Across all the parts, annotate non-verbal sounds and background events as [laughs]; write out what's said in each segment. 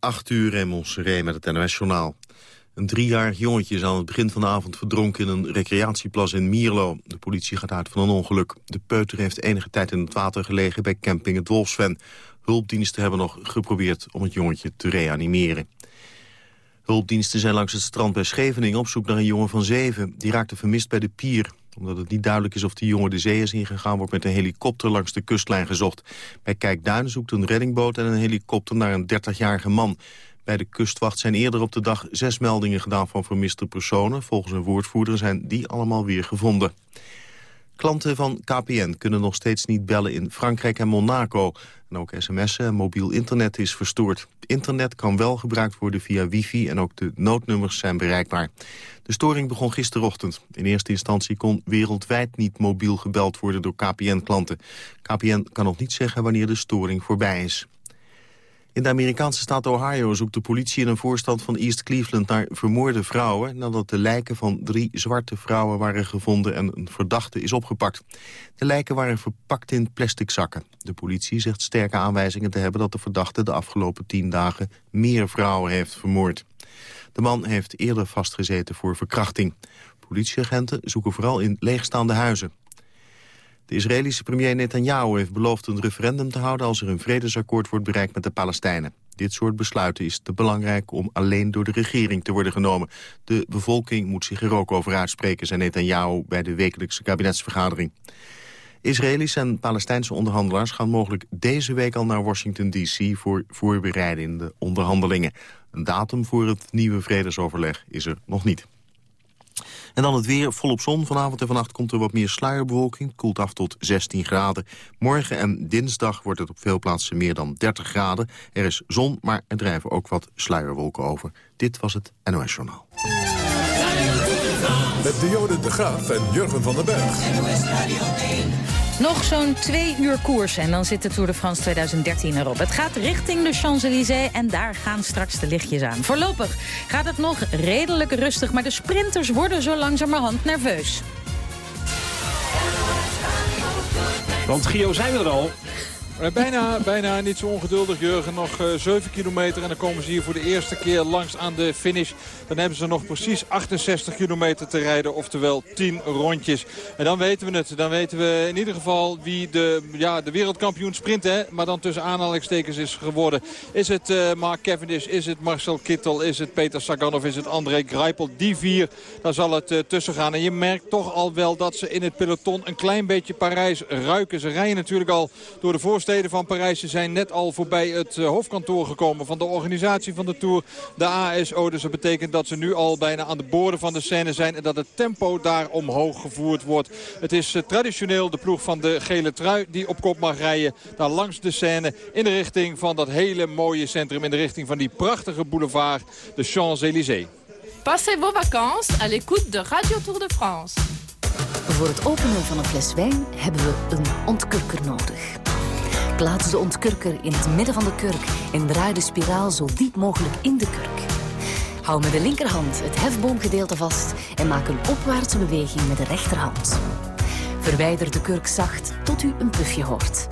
8 uur in Montserrat met het NOS-journaal. Een driejarig jongetje is aan het begin van de avond verdronken in een recreatieplas in Mierlo. De politie gaat uit van een ongeluk. De peuter heeft enige tijd in het water gelegen bij camping het Wolfsven. Hulpdiensten hebben nog geprobeerd om het jongetje te reanimeren. Hulpdiensten zijn langs het strand bij Scheveningen op zoek naar een jongen van zeven. Die raakte vermist bij de pier. Omdat het niet duidelijk is of die jongen de zee is ingegaan... wordt met een helikopter langs de kustlijn gezocht. Bij Kijkduin zoekt een reddingboot en een helikopter naar een 30-jarige man. Bij de kustwacht zijn eerder op de dag zes meldingen gedaan van vermiste personen. Volgens een woordvoerder zijn die allemaal weer gevonden. Klanten van KPN kunnen nog steeds niet bellen in Frankrijk en Monaco. En ook sms'en en mobiel internet is verstoord. Internet kan wel gebruikt worden via wifi en ook de noodnummers zijn bereikbaar. De storing begon gisterochtend. In eerste instantie kon wereldwijd niet mobiel gebeld worden door KPN-klanten. KPN kan nog niet zeggen wanneer de storing voorbij is. In de Amerikaanse staat Ohio zoekt de politie in een voorstand van East Cleveland naar vermoorde vrouwen... nadat de lijken van drie zwarte vrouwen waren gevonden en een verdachte is opgepakt. De lijken waren verpakt in plastic zakken. De politie zegt sterke aanwijzingen te hebben dat de verdachte de afgelopen tien dagen meer vrouwen heeft vermoord. De man heeft eerder vastgezeten voor verkrachting. Politieagenten zoeken vooral in leegstaande huizen. De Israëlische premier Netanyahu heeft beloofd een referendum te houden... als er een vredesakkoord wordt bereikt met de Palestijnen. Dit soort besluiten is te belangrijk om alleen door de regering te worden genomen. De bevolking moet zich er ook over uitspreken, zei Netanyahu bij de wekelijkse kabinetsvergadering. Israëlische en Palestijnse onderhandelaars gaan mogelijk deze week al naar Washington D.C. voor voorbereidende onderhandelingen. Een datum voor het nieuwe vredesoverleg is er nog niet. En dan het weer volop zon. Vanavond en vannacht komt er wat meer sluierbewolking. koelt af tot 16 graden. Morgen en dinsdag wordt het op veel plaatsen meer dan 30 graden. Er is zon, maar er drijven ook wat sluierwolken over. Dit was het NOS Journaal. Met Dionne de Graaf en Jurgen van den Berg. Nog zo'n twee uur koers en dan zit de Tour de France 2013 erop. Het gaat richting de Champs-Élysées en daar gaan straks de lichtjes aan. Voorlopig gaat het nog redelijk rustig, maar de sprinters worden zo langzamerhand nerveus. Want Gio zijn we er al. Eh, bijna, bijna niet zo ongeduldig, Jurgen. Nog uh, eh, 7 kilometer en dan komen ze hier voor de eerste keer langs aan de finish. Dan hebben ze nog precies 68 kilometer te rijden, oftewel 10 rondjes. En dan weten we het. Dan weten we in ieder geval wie de, ja, de wereldkampioen sprint, hè, maar dan tussen aanhalingstekens is geworden. Is het uh, Mark Cavendish, is het Marcel Kittel, is het Peter Sagan of is het André Greipel? Die vier, daar zal het tussen gaan. En je merkt toch al wel dat ze in het peloton een klein beetje Parijs ruiken. Ze rijden natuurlijk al door de voorstelling steden van Parijs. Zijn net al voorbij het eh, hoofdkantoor gekomen van de organisatie van de Tour. De ASO. Dus dat betekent dat ze nu al bijna aan de boorden van de scène zijn. En dat het tempo daar omhoog gevoerd wordt. Het is eh, traditioneel de ploeg van de gele trui die op kop mag rijden. Daar langs de scène in de richting van dat hele mooie centrum. In de richting van die prachtige boulevard, de Champs-Élysées. Passez vos vacances à l'écoute de Radio Tour de France. Voor het openen van een fles wijn hebben we een ontkurker nodig. Plaats de ontkurker in het midden van de kurk en draai de spiraal zo diep mogelijk in de kurk. Hou met de linkerhand het hefboomgedeelte vast en maak een opwaartse beweging met de rechterhand. Verwijder de kurk zacht tot u een pufje hoort.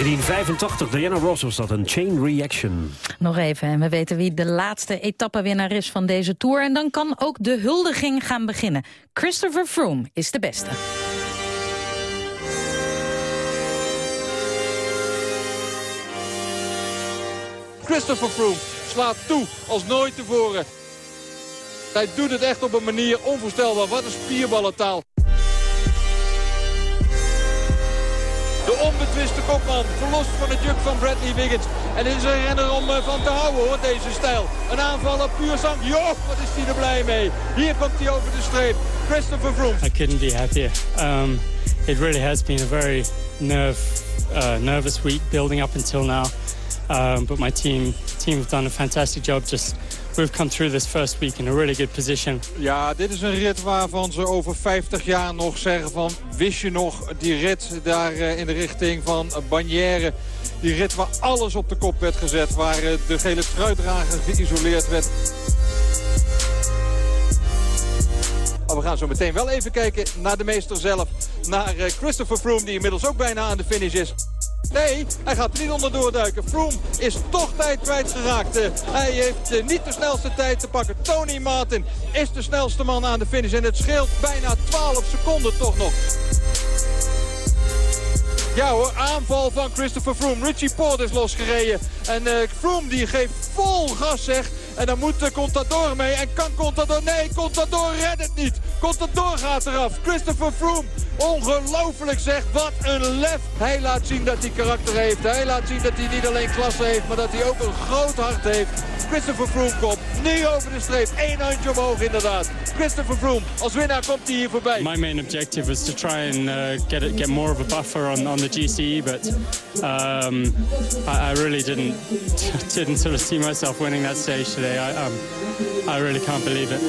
1985, Diana Ross was dat, een chain reaction. Nog even, en we weten wie de laatste etappewinnaar is van deze Tour. En dan kan ook de huldiging gaan beginnen. Christopher Froome is de beste. Christopher Froome slaat toe als nooit tevoren. Hij doet het echt op een manier onvoorstelbaar. Wat een spierballentaal. De onbetwiste kopman, verlost van het juk van Bradley Wiggins. En dit is een renner om eh, van te houden hoor, deze stijl. Een aanvaller puur zang. Jo, wat is hij er blij mee. Hier komt hij over de streep. Christopher Froome. I couldn't be happier. Um, it really has been a very nerve, uh, nervous week building up until now. Um, but my team team have done a fantastic job. Just we've come through this first week in a really good position. Ja, dit is een rit waarvan ze over 50 jaar nog zeggen van... wist je nog die rit daar uh, in de richting van Bagnères? Die rit waar alles op de kop werd gezet. Waar uh, de gele truitdrager geïsoleerd werd. Maar we gaan zo meteen wel even kijken naar de meester zelf. Naar uh, Christopher Froome, die inmiddels ook bijna aan de finish is. Nee, hij gaat er niet onderdoor duiken. Froome is toch tijd kwijtgeraakt. Uh, hij heeft uh, niet de snelste tijd te pakken. Tony Martin is de snelste man aan de finish. En het scheelt bijna 12 seconden toch nog. Ja hoor, aanval van Christopher Froome. Richie Port is losgereden. En uh, Froome die geeft vol gas zeg. En dan moet Contador mee. En kan Contador... Nee, Contador redt het niet. Contador gaat eraf. Christopher Froome. Ongelooflijk zeg. Wat een lef. Hij laat zien dat hij karakter heeft. Hij laat zien dat hij niet alleen klasse heeft. Maar dat hij ook een groot hart heeft. Christopher Froome komt nu over de streep. Eén handje omhoog inderdaad. Christopher Froome. Als winnaar komt hij hier voorbij. My main objective was to try and uh, get get more of a buffer on, on the GCE. But um, I, I really didn't [laughs] didn't sort of see myself winning that stage today. I, um, I really can't believe it.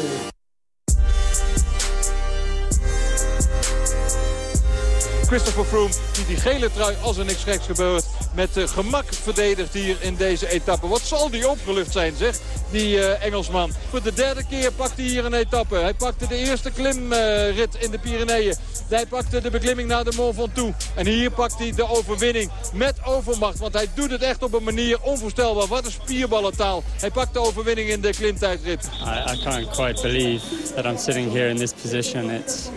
Christopher Froome die die gele trui als er niks geks gebeurt met gemak verdedigt hier in deze etappe. Wat zal die opgelucht zijn zeg, die uh, Engelsman. Voor de derde keer pakt hij hier een etappe. Hij pakte de eerste klimrit uh, in de Pyreneeën. Hij pakte de beklimming naar de Mont Ventoux. En hier pakt hij de overwinning met overmacht. Want hij doet het echt op een manier onvoorstelbaar. Wat een spierballentaal. Hij pakt de overwinning in de klimtijdrit. I, I can't quite believe that I'm sitting here in this position. It's,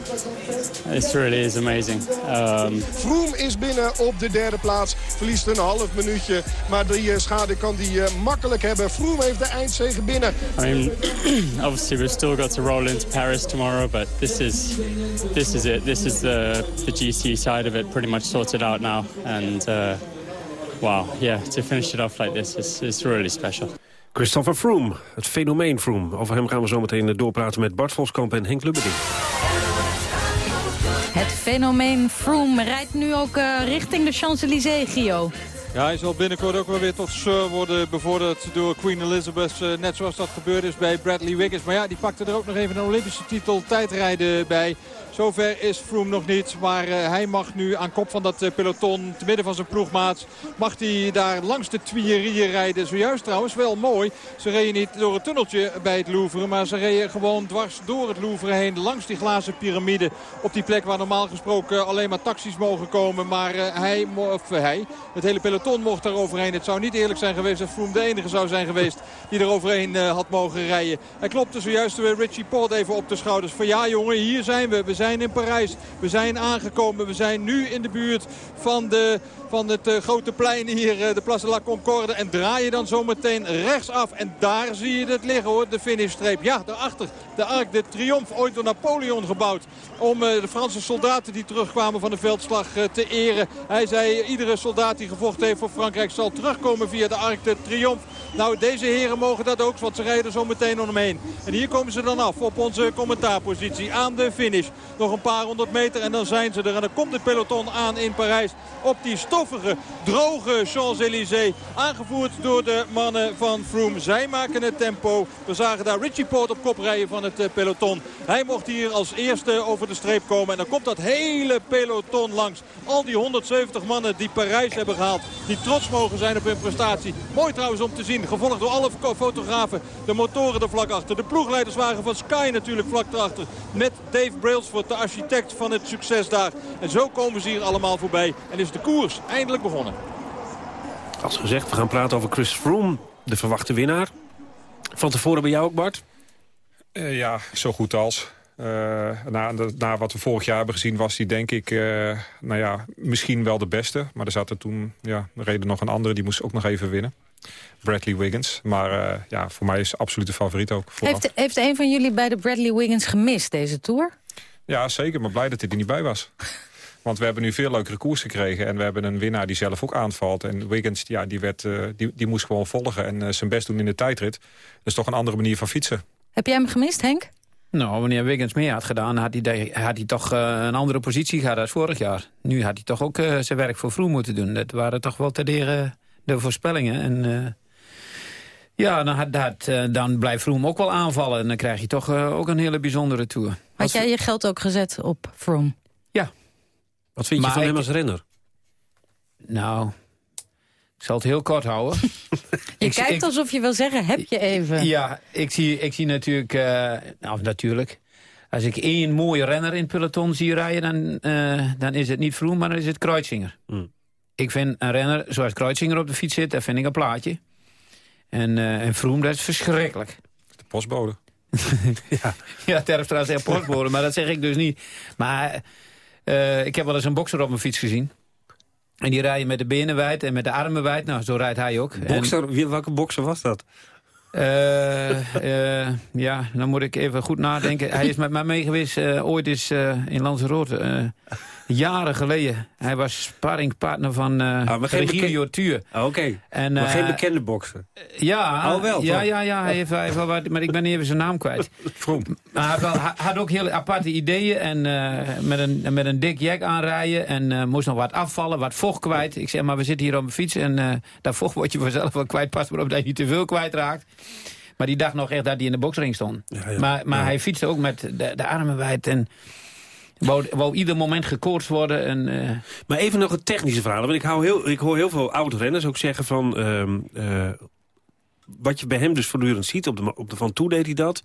it really is amazing. Um, Froome is binnen op de derde plaats. Verliest een half minuutje. Maar die uh, schade kan hij uh, makkelijk hebben. Froome heeft de binnen. I mean, [clears throat] obviously we've still got to roll into Paris tomorrow. But this is, this is it. This is the, the GC side of it pretty much sorted out now. And uh, wow, yeah, to finish it off like this is, is really special. Christopher Froome, het fenomeen Froome. Over hem gaan we zo meteen doorpraten met Bart Voskamp en Henk Lubberding. Het fenomeen Froome rijdt nu ook uh, richting de Champs-Élysées, Gio. Ja, hij zal binnenkort ook wel weer tot Sir worden bevorderd door Queen Elizabeth. Uh, net zoals dat gebeurd is bij Bradley Wiggins. Maar ja, die pakte er ook nog even een Olympische titel tijdrijden bij. Zover is Froome nog niet. Maar uh, hij mag nu aan kop van dat uh, peloton, te midden van zijn ploegmaats... mag hij daar langs de Tuileries rijden. Zojuist trouwens wel mooi. Ze reden niet door het tunneltje bij het Louvre... maar ze reden gewoon dwars door het Louvre heen... langs die glazen piramide. Op die plek waar normaal gesproken alleen maar taxis mogen komen. Maar uh, hij, of hij, het hele peloton mocht daar overheen. Het zou niet eerlijk zijn geweest dat Froome de enige zou zijn geweest... die er overheen had mogen rijden. Hij klopte zojuist weer Richie Port even op de schouders. Van ja jongen, hier zijn we. We zijn in Parijs. We zijn aangekomen. We zijn nu in de buurt van, de, van het uh, grote plein hier, uh, de Place de la Concorde. En draai je dan zometeen rechtsaf. En daar zie je het liggen hoor, de finishstreep. Ja, daarachter, de Arc de Triomphe, ooit door Napoleon gebouwd. Om uh, de Franse soldaten die terugkwamen van de veldslag te eren. Hij zei, iedere soldaat die gevochten heeft voor Frankrijk zal terugkomen via de Arc de Triomphe. Nou, deze heren mogen dat ook, want ze rijden zo meteen omheen. En hier komen ze dan af op onze commentaarpositie aan de finish. Nog een paar honderd meter en dan zijn ze er. En dan komt het peloton aan in Parijs op die stoffige, droge Champs-Élysées. Aangevoerd door de mannen van Froome. Zij maken het tempo. We zagen daar Richie Port op kop rijden van het peloton. Hij mocht hier als eerste over de streep komen. En dan komt dat hele peloton langs. Al die 170 mannen die Parijs hebben gehaald. Die trots mogen zijn op hun prestatie. Mooi trouwens om te zien. Gevolgd door alle fotografen. De motoren er vlak achter. De ploegleiderswagen van Sky natuurlijk vlak erachter. Met Dave Brailsford, de architect van het succes daar. En zo komen ze hier allemaal voorbij. En is de koers eindelijk begonnen. Als gezegd, we gaan praten over Chris Froome, de verwachte winnaar. Van tevoren bij jou ook, Bart? Uh, ja, zo goed als. Uh, na, na, wat we vorig jaar hebben gezien was hij denk ik uh, nou ja, misschien wel de beste. Maar er zat toen, ja, er reden nog een andere, die moest ook nog even winnen. Bradley Wiggins. Maar uh, ja, voor mij is absoluut de favoriet ook. Heeft, heeft een van jullie bij de Bradley Wiggins gemist deze Tour? Ja, zeker. Maar blij dat hij er niet bij was. [laughs] Want we hebben nu veel leukere koers gekregen. En we hebben een winnaar die zelf ook aanvalt. En Wiggins, ja, die, werd, uh, die, die moest gewoon volgen en uh, zijn best doen in de tijdrit. Dat is toch een andere manier van fietsen. Heb jij hem gemist, Henk? Nou, wanneer Wiggins meer had gedaan, had hij, had hij toch uh, een andere positie gehad als vorig jaar. Nu had hij toch ook zijn werk voor vroeg moeten doen. Dat waren toch wel te deren de voorspellingen. En ja, dan, dat, dan blijft Vroom ook wel aanvallen. En dan krijg je toch ook een hele bijzondere Tour. Had jij je geld ook gezet op Vroom? Ja. Wat vind je van hem als renner? Nou, ik zal het heel kort houden. [laughs] je ik, kijkt ik, alsof je wil zeggen, heb je even. Ja, ik zie, ik zie natuurlijk... Uh, nou, natuurlijk. Als ik één mooie renner in het peloton zie rijden... dan, uh, dan is het niet Vroom, maar dan is het Kreuzinger. Hmm. Ik vind een renner zoals Kreuzinger op de fiets zit... dat vind ik een plaatje. En, uh, en Vroom, dat is verschrikkelijk. De postbode. [laughs] ja, ja Terpstra zegt postbode, maar dat zeg ik dus niet. Maar uh, ik heb wel eens een bokser op mijn fiets gezien. En die rijden met de benen wijd en met de armen wijd. Nou, zo rijdt hij ook. Bokser, en... welke bokser was dat? Uh, uh, ja, dan moet ik even goed nadenken. Hij is met mij mee geweest uh, ooit eens in Lanzarote. Jaren geleden. Hij was sparringpartner van uh, ah, Regilio Tuur. Ah, Oké, okay. maar geen bekende bokser? ja, oh, wel, ja, ja, ja, hij heeft, hij heeft wel wat, maar ik ben even zijn naam kwijt. [laughs] Maar hij had, had, ook heel aparte ideeën. En met, een, met een dik jack aanrijden. En moest nog wat afvallen, wat vocht kwijt. Ik zeg, maar we zitten hier op een fiets. En dat vocht word je vanzelf wel kwijt. Pas maar op dat je niet te veel kwijtraakt. Maar die dacht nog echt dat hij in de boksring stond. Ja, ja, maar maar hij fietste ook met de, de armen wijd. En wou, ieder moment gekoord worden. En, uh... Maar even nog een technische vraag. Want ik, hou heel, ik hoor heel veel oud-renners ook zeggen van... Uh, uh, wat je bij hem dus voortdurend ziet, op de, op de Van Toe deed hij dat.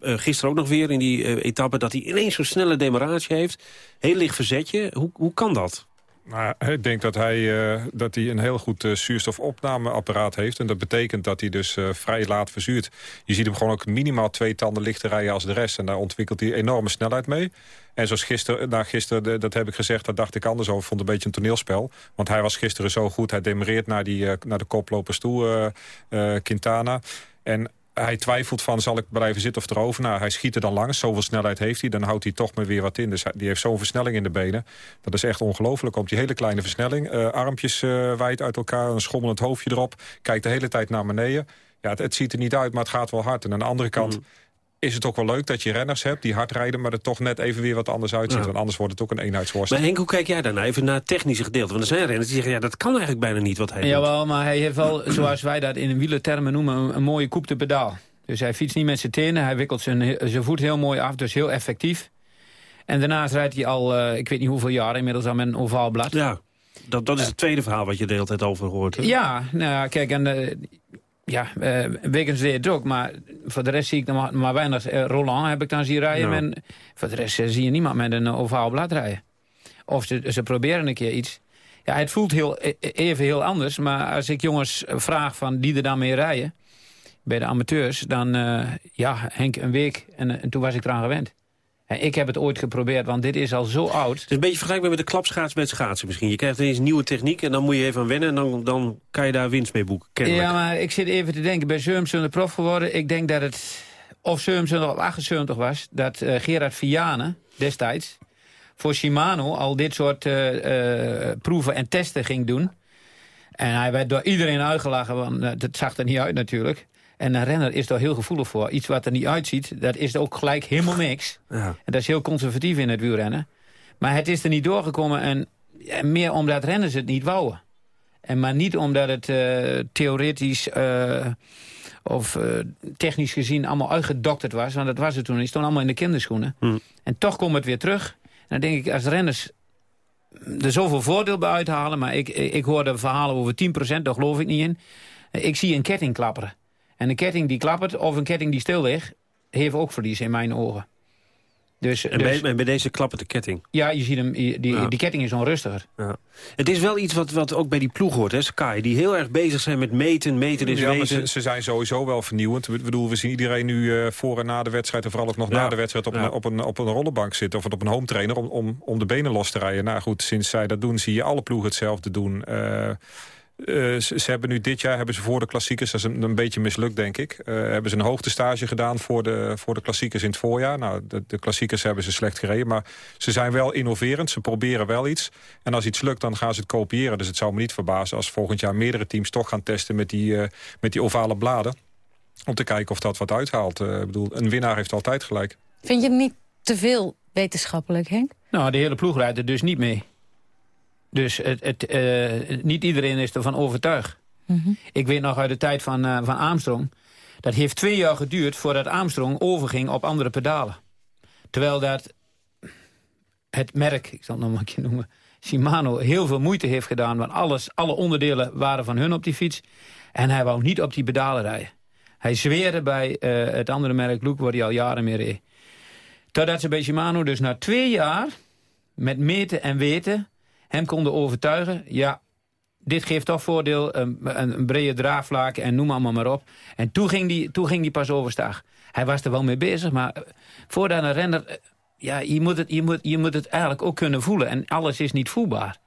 gisteren ook nog weer in die etappe dat hij ineens zo'n snelle demarage heeft. Heel licht verzetje. Hoe, hoe kan dat? Nou, ik denk dat hij, uh, dat hij een heel goed uh, zuurstofopnameapparaat heeft. En dat betekent dat hij dus vrij laat verzuurt. Je ziet hem gewoon ook minimaal twee tanden lichter rijden als de rest. En daar ontwikkelt hij enorme snelheid mee. En zoals gisteren, nou gisteren, dat heb ik gezegd, dat dacht ik anders over. vond een beetje een toneelspel. Want hij was gisteren zo goed. Hij demereert naar, die, naar de koplopers toe, Quintana. En hij twijfelt van, zal ik blijven zitten of erover? Nou, hij schiet er dan langs. Zoveel snelheid heeft hij. Dan houdt hij toch maar weer wat in. Dus die heeft zo'n versnelling in de benen. Dat is echt ongelooflijk. Komt die hele kleine versnelling. Uh, armpjes uh, wijd uit elkaar. Een schommelend hoofdje erop. Kijkt de hele tijd naar beneden. Ja, het, ziet er niet uit, maar het gaat wel hard. En aan de andere kant... Mm. Is het ook wel leuk dat je renners hebt die hard rijden... maar er toch net even weer wat anders uitziet. Ja. Want anders wordt het ook een eenheidsworst. Maar Henk, hoe kijk jij daarna even naar het technische gedeelte? Want er zijn renners die zeggen, ja, dat kan eigenlijk bijna niet wat hij Jawel, doet. maar hij heeft wel, [clears throat] zoals wij dat in wielertermen noemen... een, een mooie coupe de pedaal. Dus hij fietst niet met zijn tenen. Hij wikkelt zijn, zijn voet heel mooi af, dus heel effectief. En daarnaast rijdt hij al, uh, ik weet niet hoeveel jaar, inmiddels al met een ovaal blad. Ja, dat, dat is het tweede verhaal wat je de hele tijd over hoort. Hè? Ja, nou kijk, en uh, ja, uh, Wiggins deed het ook, maar voor de rest zie ik maar, maar weinig. Roland heb ik dan zien rijden, ja. en voor de rest zie je niemand met een ovaal blad rijden. Of ze, ze proberen een keer iets. Ja, het voelt heel, even heel anders, maar als ik jongens vraag van die er dan mee rijden bij de amateurs, dan uh, ja, Henk een week en, en, toen was ik eraan gewend. En ik heb het ooit geprobeerd, want dit is al zo oud. Het is een beetje vergelijkbaar met de klapschaats met schaatsen misschien. Je krijgt ineens nieuwe techniek en dan moet je even aan wennen... en dan, dan kan je daar winst mee boeken, kennelijk. Ja, maar ik zit even te denken, bij Surmsen de prof geworden. Ik denk dat het, of Surmsen of 78 was... dat uh, Gerard Vianen destijds voor Shimano al dit soort uh, proeven en testen ging doen... En hij werd door iedereen uitgelachen, want dat zag er niet uit natuurlijk. En een renner is daar heel gevoelig voor. Iets wat er niet uitziet, dat is ook gelijk helemaal niks. Ja. En dat is heel conservatief in het wielrennen. Maar het is er niet doorgekomen en, en meer omdat renners het niet wouden. En maar niet omdat het uh, theoretisch uh, of uh, technisch gezien allemaal uitgedokterd was. Want dat was het toen. Die stond allemaal in de kinderschoenen. Hm. En toch komt het weer terug. En dan denk ik, als renners er zoveel voordeel bij uithalen... maar ik, ik hoorde verhalen over 10%, daar geloof ik niet in. Ik zie een ketting klapperen. En een ketting die klappert of een ketting die stil ligt... heeft ook verlies in mijn ogen. Dus, En, dus- bij, en bij deze klappen de ketting. ja, je ziet hem, die, Ja. die ketting is onrustiger. Ja. Het is wel iets wat, wat ook bij die ploeg hoort, hè, Sky. Die heel erg bezig zijn met meten, meten is ja, weten. ze, ze zijn sowieso wel vernieuwend. Ik bedoel, we zien iedereen nu eh, voor en na de wedstrijd... en vooral ook nog Ja. na de wedstrijd op, Ja. een, op, een, op een rollenbank zitten... of op een home trainer om, om, om de benen los te rijden. Nou goed, sinds zij dat doen, zie je alle ploegen hetzelfde doen. Eh, eh, ze, ze hebben nu dit jaar hebben ze voor de klassiekers, dat is een, een beetje mislukt denk ik, eh, hebben ze een hoogtestage gedaan voor de, voor de klassiekers in het voorjaar. Nou, de, de klassiekers hebben ze slecht gereden, maar ze zijn wel innoverend, ze proberen wel iets. En als iets lukt, dan gaan ze het kopiëren. Dus het zou me niet verbazen als volgend jaar meerdere teams toch gaan testen met die, eh, met die ovale bladen. Om te kijken of dat wat uithaalt. Eh, ik bedoel, een winnaar heeft altijd gelijk. Vind je het niet te veel wetenschappelijk, Henk? Nou, de hele ploeg rijdt er dus niet mee. Dus het, het, eh, niet iedereen is ervan overtuigd. Ik weet nog uit de tijd van, eh, van Armstrong... dat heeft twee jaar geduurd voordat Armstrong overging op andere pedalen. Terwijl dat het merk, ik zal het nog maar een keer noemen... Shimano heel veel moeite heeft gedaan... want alles, alle onderdelen waren van hun op die fiets. En hij wou niet op die pedalen rijden. Hij zweerde bij eh, het andere merk Look, waar hij al jaren mee reed. Totdat ze bij Shimano dus na twee jaar... met meten en weten hem konden overtuigen... ja, dit geeft toch voordeel, een, een, brede draagvlak en noem allemaal maar op. En toen ging die, toen ging die pas overstag. Hij was er wel mee bezig, maar eh, voordat een renner... eh, Ja, je moet, het, je, moet, je moet het eigenlijk ook kunnen voelen. En alles is niet voelbaar.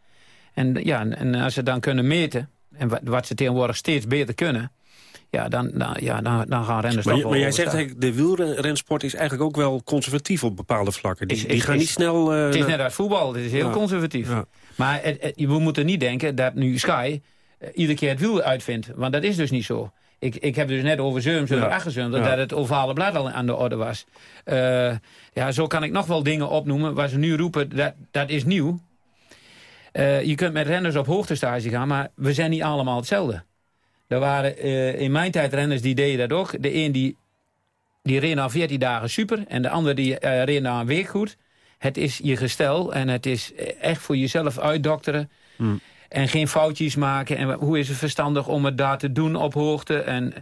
En, ja, en als ze dan kunnen meten, en wat, wat ze tegenwoordig steeds beter kunnen... Ja, dan, dan, ja, dan, dan gaan renners Maar, je- maar jij zegt eigenlijk, de wielrensport is eigenlijk ook wel conservatief op bepaalde vlakken. Die, Is- die is- gaan is- niet snel... eh, Het is net als voetbal, het is heel Ja. conservatief. Ja. Maar het, het- we moeten niet denken dat nu Sky eh, iedere keer het wiel uitvindt. Want dat is dus niet zo. Ik, ik heb dus net over 77, Ja. 78, Ja. dat het ovale blad al aan de orde was. Eh, ja, zo kan ik nog wel dingen opnoemen waar ze nu roepen, dat, dat is nieuw. Je kunt met renners op hoogtestage gaan, maar we zijn niet allemaal hetzelfde. Er waren eh, in mijn tijd renners die deden dat ook. De een die, die reed na 14 dagen super en de ander die eh, reed na een week goed. Het is je gestel en het is echt voor jezelf uitdokteren. Hmm. En geen foutjes maken. En hoe is het verstandig om het daar te doen op hoogte. En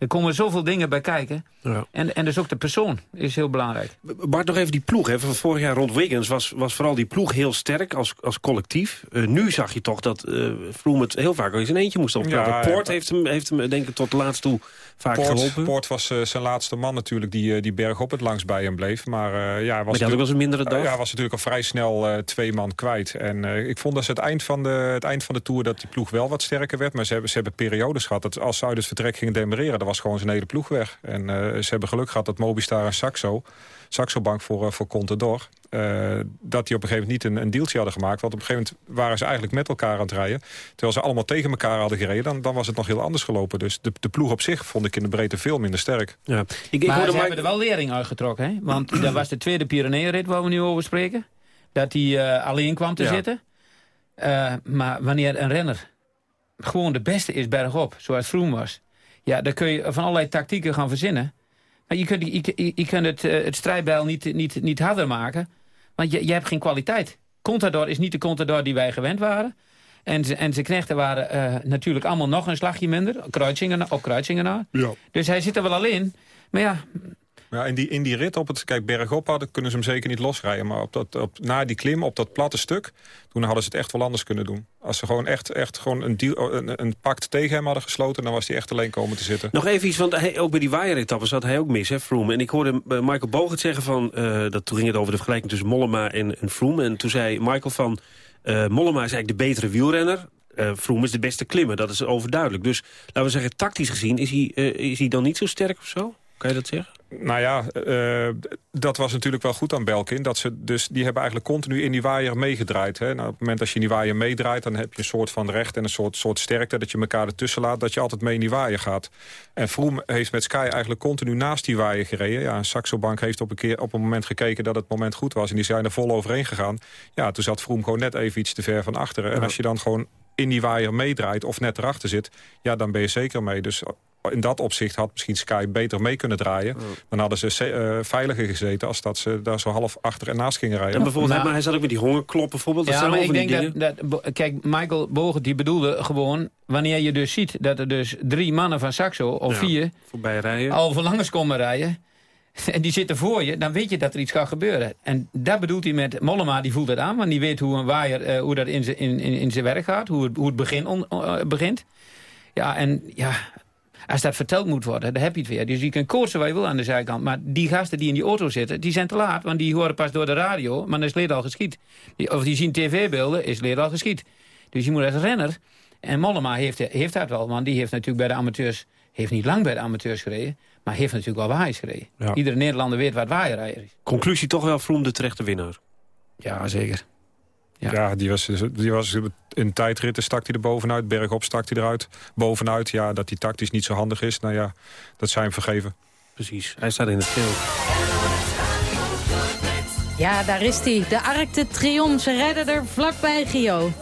er komen zoveel dingen bij kijken. Ja. En, en dus ook de persoon is heel belangrijk. Bart, nog even die ploeg. Hè. Van vorig jaar rond Wiggins was, was vooral die ploeg heel sterk als, als collectief. Eh, nu zag je toch dat eh Vroom het heel vaak al in zijn eentje moest opknappen. Ja, Poort ja. heeft hem, heeft hem denk ik tot de laatste toe vaak Poort, geholpen. Poort was eh, zijn laatste man natuurlijk die, die berg op het langst bij hem bleef. Maar eh, ja, was maar die had ook natuurlijk- wel eens een mindere dag. Uh, ja, was natuurlijk al vrij snel eh, twee man kwijt. En eh, ik vond dat ze het eind, van de, het eind van de Tour dat die ploeg wel wat sterker werd. Maar ze hebben, ze hebben periodes gehad dat als ze uit het vertrek gingen demereren... was gewoon zijn hele ploeg weg. En eh, ze hebben geluk gehad dat Mobistar en Saxo... Saxo Bank voor, eh, voor Contador... eh, dat die op een gegeven moment niet een, een dealtje hadden gemaakt. Want op een gegeven moment waren ze eigenlijk met elkaar aan het rijden. Terwijl ze allemaal tegen elkaar hadden gereden... dan, dan was het nog heel anders gelopen. Dus de, de ploeg op zich vond ik in de breedte veel minder sterk. Ja. Ik, ik maar hoorde ze hebben er wel lering uitgetrokken. Hè? Want [clears throat] dat was de tweede Pyreneeënrit waar we nu over spreken. Dat hij eh, alleen kwam te Ja. zitten. Eh, maar wanneer een renner gewoon de beste is bergop, zoals Froome was... ja, dan kun je van allerlei tactieken gaan verzinnen. Maar je kunt, je, je, je kunt het, eh, het strijdbijl niet, niet, niet harder maken. Want je, je hebt geen kwaliteit. Contador is niet de Contador die wij gewend waren. En, ze- en zijn knechten waren eh, natuurlijk allemaal nog een slagje minder. Kruitsingen, op Kruitsingen na. Ja. Dus hij zit er wel alleen. Maar ja, Ja, in, die, in die rit op het kijk, bergop hadden, kunnen ze hem zeker niet losrijden. Maar op dat, op, na die klim, op dat platte stuk, toen hadden ze het echt wel anders kunnen doen. Als ze gewoon echt, echt gewoon een, deal, een, een pact tegen hem hadden gesloten... dan was hij echt alleen komen te zitten. Nog even iets, want hij, ook bij die waaieretappen zat hij ook mis, hè, Froome. En ik hoorde eh, Michael Bogert zeggen van... eh, dat toen ging het over de vergelijking tussen Mollema en, en. En toen zei Michael van... eh, Mollema is eigenlijk de betere wielrenner. eh Froome is de beste klimmer, dat is overduidelijk. Dus laten we zeggen, tactisch gezien, is hij, is hij dan niet zo sterk of zo? Kan je dat zeggen? Nou ja, eh, dat was natuurlijk wel goed aan Belkin. Dat ze dus, die hebben eigenlijk continu in die waaier meegedraaid. Hè. Nou, op het moment dat je in die waaier meedraait... dan heb je een soort van recht en een soort, soort sterkte... dat je elkaar ertussen laat, dat je altijd mee in die waaier gaat. En Froome heeft met Sky eigenlijk continu naast die waaier gereden. Ja, en Saxo Bank heeft op een, keer, op een moment gekeken dat het moment goed was... en die zijn er vol overheen gegaan. Ja, toen zat Froome gewoon net even iets te ver van achteren. En als je dan gewoon in die waaier meedraait of net erachter zit... ja, dan ben je zeker mee. Dus in dat opzicht had misschien Sky beter mee kunnen draaien. Dan hadden ze eh, veiliger gezeten als dat ze daar zo half achter en naast gingen rijden. En bijvoorbeeld, Nou- hij, hij zat ook met die hongerklop bijvoorbeeld. Dat Ja, maar ik van denk dat, Kijk, Michael Bogen die bedoelde gewoon... wanneer je dus ziet dat er dus drie mannen van Saxo, of Ja. vier... Voorbij rijden. al voor langers komen rijden... [laughs] en die zitten voor je, dan weet je dat er iets kan gebeuren. En dat bedoelt hij met Mollema, die voelt het aan... want die weet hoe een waaier uh, hoe dat in zijn in, in, in werk gaat, hoe het, hoe het begin uh, begint. Ja, en ja, als dat verteld moet worden, dan heb je het weer. Dus je kunt koortsen waar je wil aan de zijkant. Maar die gasten die in die auto zitten, die zijn te laat. Want die horen pas door de radio, maar dan is leer al geschiet. Of die zien tv-beelden, is leer al geschiet. Dus je moet als renner... En Mollema heeft, heeft dat wel, want die heeft natuurlijk bij de amateurs... heeft niet lang bij de amateurs gereden, maar heeft natuurlijk wel waaiers gereden. Iedere Nederlander weet wat waaierrijder is. Conclusie toch wel Vroom de terechte winnaar? Ja, zeker. Ja, ja die, was, die was in tijdritten stak hij er bovenuit. Bergop stak hij eruit. Bovenuit, ja, dat hij tactisch niet zo handig is. Nou ja, dat zijn hem vergeven. Precies, hij staat in het geel. Ja, daar is hij. De Arc de Triomphe. Ze rijden er vlakbij, Gio.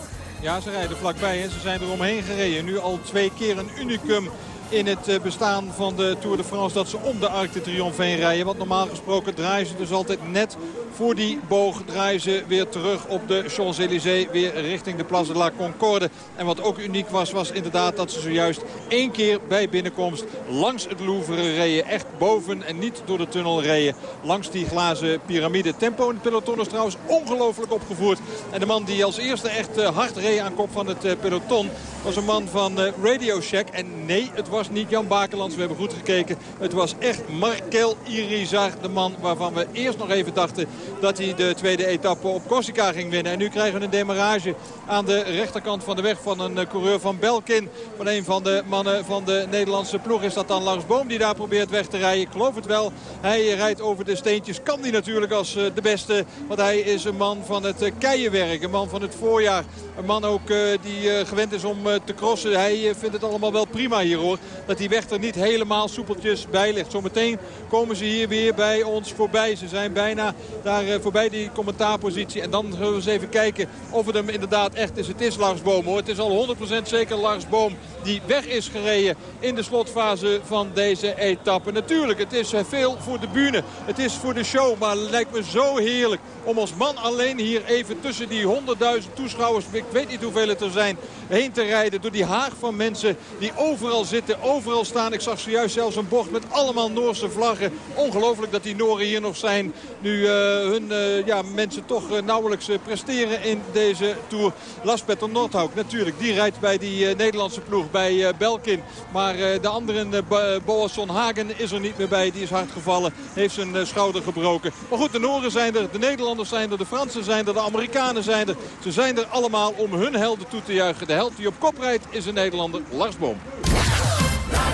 Ja, ze rijden vlakbij en ze zijn er omheen gereden. Nu al twee keer een unicum in het eh, bestaan van de Tour de France dat ze om de Arc de Triomphe heen rijden. Want normaal gesproken draaien ze dus altijd net voor die boog draaien ze weer terug op de Champs-Élysées. Weer richting de Place de la Concorde. En wat ook uniek was, was inderdaad dat ze zojuist één keer bij binnenkomst langs het Louvre reden. Echt boven en niet door de tunnel reden. Langs die glazen piramide. Tempo in het peloton is trouwens ongelooflijk opgevoerd. En de man die als eerste echt eh, hard reed aan kop van het eh, peloton was een man van Radio Shack. En nee, het was niet Jan Bakelands. We hebben goed gekeken. Het was echt Markel Irizar, de man waarvan we eerst nog even dachten dat hij de tweede etappe op Corsica ging winnen. En nu krijgen we een demarrage aan de rechterkant van de weg van een eh, coureur van Belkin. Van een van de mannen van de Nederlandse ploeg is dat dan Lars Boom die daar probeert weg te rijden. Ik geloof het wel. Hij rijdt over de steentjes. Kan hij natuurlijk als eh, de beste. Want hij is een man van het eh, keienwerk. Een man van het voorjaar. Een man ook die gewend is om te crossen. Hij vindt het allemaal wel prima hier hoor. Dat die weg er niet helemaal soepeltjes bij ligt. Zometeen komen ze hier weer bij ons voorbij. Ze zijn bijna daar voorbij die commentaarpositie. En dan zullen we eens even kijken of het hem inderdaad echt is. Het is Lars Boom hoor. Het is al 100% zeker Lars Boom die weg is gereden in de slotfase van deze etappe. Natuurlijk, het is veel voor de bühne. Het is voor de show, maar het lijkt me zo heerlijk om als man alleen hier even tussen die 100.000 toeschouwers, ik weet niet hoeveel het er zijn, heen te rijden. Door die haag van mensen die overal zitten, overal staan. Ik zag zojuist zelfs een bocht met allemaal Noorse vlaggen. Ongelooflijk dat die Nooren hier nog zijn. Nu uh, hun uh, ja, mensen toch uh, nauwelijks presteren in deze Tour. Lars Petter Nordhaug natuurlijk, die rijdt bij die Nederlandse ploeg, bij Belkin. Maar de anderen, Boasson Hagen is er niet meer bij. Die is hard gevallen, heeft zijn schouder gebroken. Maar goed, de Nooren zijn er, de Nederlanders zijn er, de Fransen zijn er, de Amerikanen zijn er. Ze zijn er allemaal om hun helden toe te juichen. De held die op kop rijdt is een Nederlander, Lars Boom.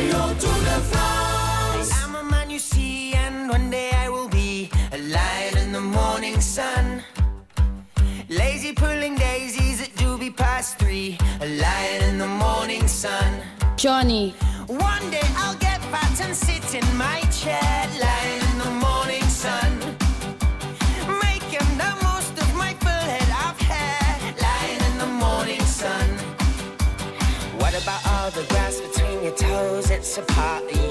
Radio I'm a man you see and one day I will be a lion in the morning sun. Lazy pulling daisies at doobie past three, a lion in the morning sun. Johnny. One day I'll get fat and sit in my chair, lion toes? It's a part of you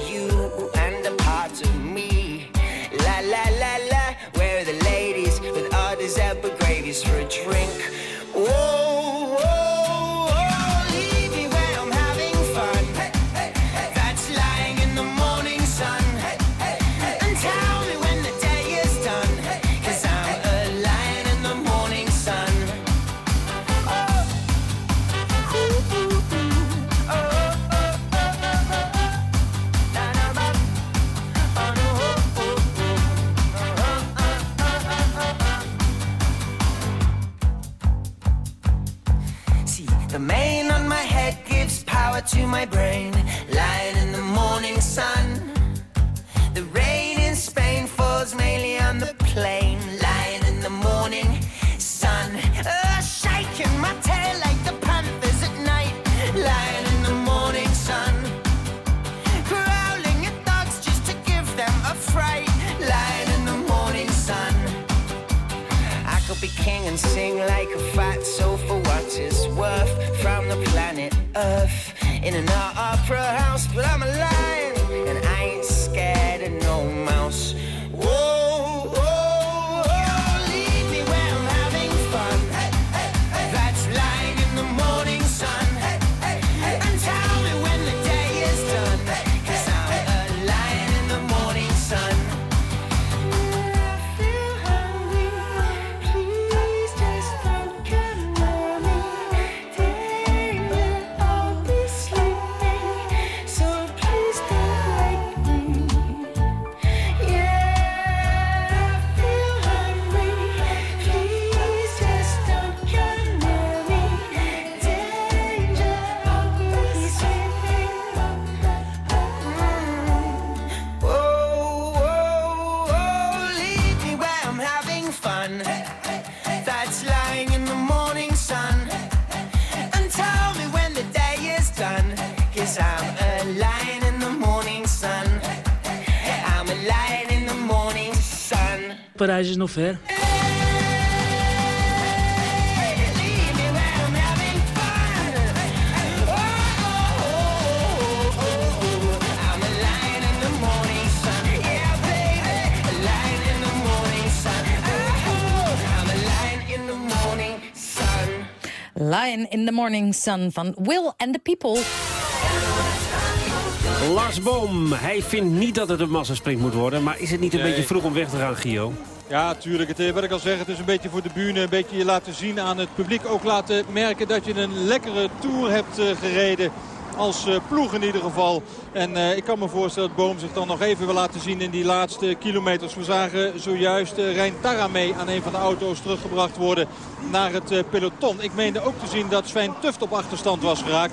my in the morning sun. The rain in Spain falls mainly on the plain. Lying in the morning sun. Shaking my tail like the panthers at night. Lying in the morning sun. Growling at dogs just to give them a fright. Lying in the morning sun. I could be king and sing like a fat soul for what it's worth from the planet Earth in an opera house, but I'm a lion and I ain't Lion in the Morning Sun van Will and the People. Lars Boom, hij vindt niet dat het een massasprint moet worden. Maar is het niet een Nee. beetje vroeg om weg te gaan, Gio? Ja, tuurlijk. Het, eh, wat ik al zeg, het is een beetje voor de bühne. Een beetje je laten zien aan het publiek. Ook laten merken dat je een lekkere Tour hebt eh, gereden. Als eh, ploeg in ieder geval. En ik kan me voorstellen dat Boom zich dan nog even wil laten zien in die laatste kilometers. We zagen zojuist uh, Rijn Taramee aan een van de auto's teruggebracht worden naar het peloton. Ik meende ook te zien dat Sven Tuft op achterstand was geraakt.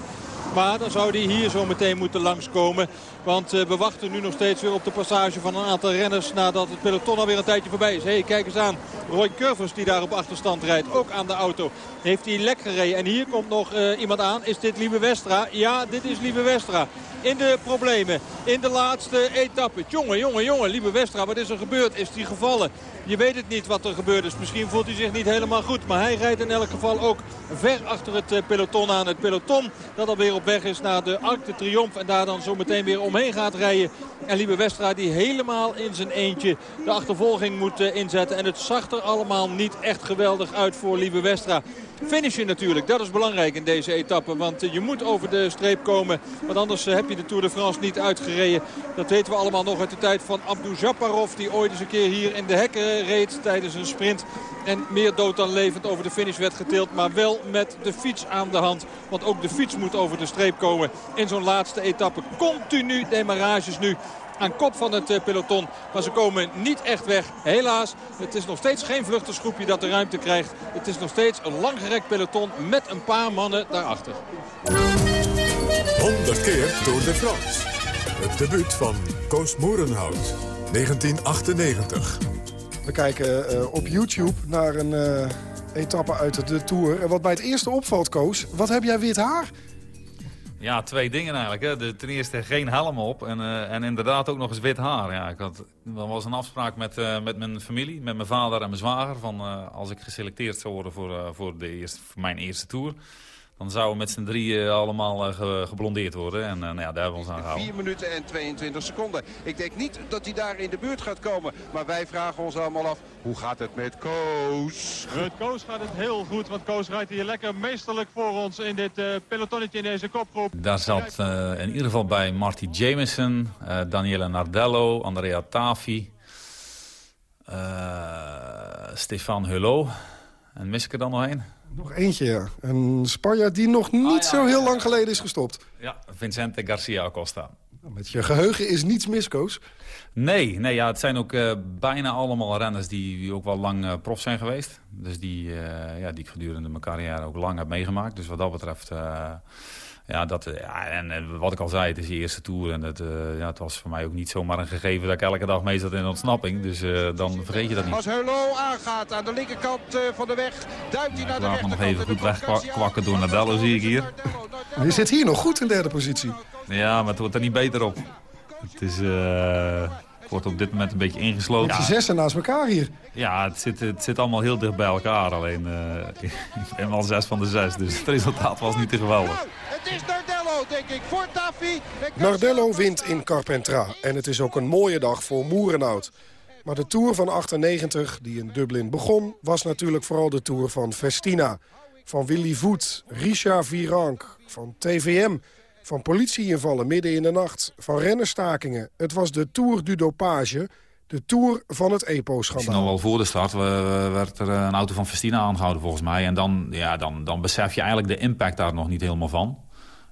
Maar dan zou hij hier zo meteen moeten langskomen. Want eh, we wachten nu nog steeds weer op de passage van een aantal renners... nadat het peloton alweer een tijdje voorbij is. Hé, hey, kijk eens aan. Roy Curvers die daar op achterstand rijdt. Ook aan de auto. Heeft hij lek gereden. En hier komt nog eh, iemand aan. Is dit Lieve Westra? Ja, dit is Lieve Westra. In de problemen. In de laatste etappe. Jongen, jongen, jongen. Lieve Westra, wat is er gebeurd? Is hij gevallen? Je weet het niet wat er gebeurd is. Misschien voelt hij zich niet helemaal goed. Maar hij rijdt in elk geval ook ver achter het eh, peloton aan. Het peloton dat alweer op weg is naar de Arc de Triomphe. En daar dan zo meteen weer omheen gaat rijden. En Liebe Westra die helemaal in zijn eentje de achtervolging moet eh, inzetten. En het zag er allemaal niet echt geweldig uit voor Liebe Westra. Finishen natuurlijk, dat is belangrijk in deze etappe. Want eh, je moet over de streep komen. Want anders heb je de Tour de France niet uitgereden. Dat weten we allemaal nog uit de tijd van Abdou Japarov. Die ooit eens een keer hier in de hekken reed tijdens een sprint. En meer dood dan levend over de finish werd getild. Maar wel met de fiets aan de hand. Want ook de fiets moet over de streep komen in zo'n laatste etappe. Continu demarages nu aan kop van het eh, peloton. Maar ze komen niet echt weg. Helaas, het is nog steeds geen vluchtersgroepje dat de ruimte krijgt. Het is nog steeds een langgerekt peloton met een paar mannen daarachter. 100 keer Tour de France. Het debuut van Koos Moerenhout. 1998. Kijken eh, op YouTube naar een eh, etappe uit de Tour. En wat bij het eerste opvalt, Koos, wat heb jij wit haar? Ja, twee dingen eigenlijk. Hè. De, ten eerste geen helm op en, eh, en inderdaad ook nog eens wit haar. Ja, ik had, er was een afspraak met, met mijn familie, met mijn vader en mijn zwager... van als ik geselecteerd zou worden voor, voor, de eerste, voor mijn eerste tour... dan zouden we met z'n drieën allemaal eh, ge- geblondeerd worden. En eh, nou ja, daar hebben we ons aan gehouden. 4 minuten en 22 seconden. Ik denk niet dat hij daar in de buurt gaat komen. Maar wij vragen ons allemaal af, hoe gaat het met Koos? Met Koos gaat het heel goed, want Koos rijdt hier lekker meesterlijk voor ons in dit eh, pelotonnetje in deze kopgroep. Daar zat eh, in ieder geval bij Marty Jameson, eh Daniela Nardello, Andrea Tafi, eh, Stefan Hullo. En mis ik er dan nog één? Nog eentje, ja. Een Spanjaard die nog niet zo heel lang geleden is gestopt. Ja, Vicente Garcia Acosta. Met je geheugen is niets mis, Koos. Nee, nee ja, het zijn ook eh, bijna allemaal renners die, die ook wel lang eh, prof zijn geweest. Dus die, eh, ja, die ik gedurende mijn carrière ook lang heb meegemaakt. Dus wat dat betreft... eh, ja, dat, eh, ja, en, en wat ik al zei, het is je eerste tour. En het, eh, ja, het was voor mij ook niet zomaar een gegeven dat ik elke dag mee zat in ontsnapping. Dus eh, dan vergeet je dat niet. Als Heulo aangaat aan de linkerkant eh, van de weg, duikt hij naar Ik de laat me nog rechterkant. even goed wegkwakken door Nadello, zie ik hier. Je zit hier nog goed in derde positie. Ja, maar het wordt er niet beter op. Het is... eh, ik word op dit moment een beetje ingesloten. Met zessen naast elkaar hier. Ja, het zit, het zit allemaal heel dicht bij elkaar. Alleen, eh, [laughs] ik ben wel zes van de zes, dus het resultaat was niet te geweldig. Het is Nardello, denk ik, voor Tafi. Nardello wint in Carpentra. En het is ook een mooie dag voor Moerenhout. Maar de Tour van 98, die in Dublin begon... was natuurlijk vooral de Tour van Festina. Van Willy Voet, Richard Virenque, van TVM... van politieinvallen midden in de nacht, van rennerstakingen. Het was de Tour du Dopage, de Tour van het Misschien nog EPO-schandaal. wel voor de start we- werd er een auto van Festina aangehouden volgens mij. En dan, ja, dan, dan besef je eigenlijk de impact daar nog niet helemaal van.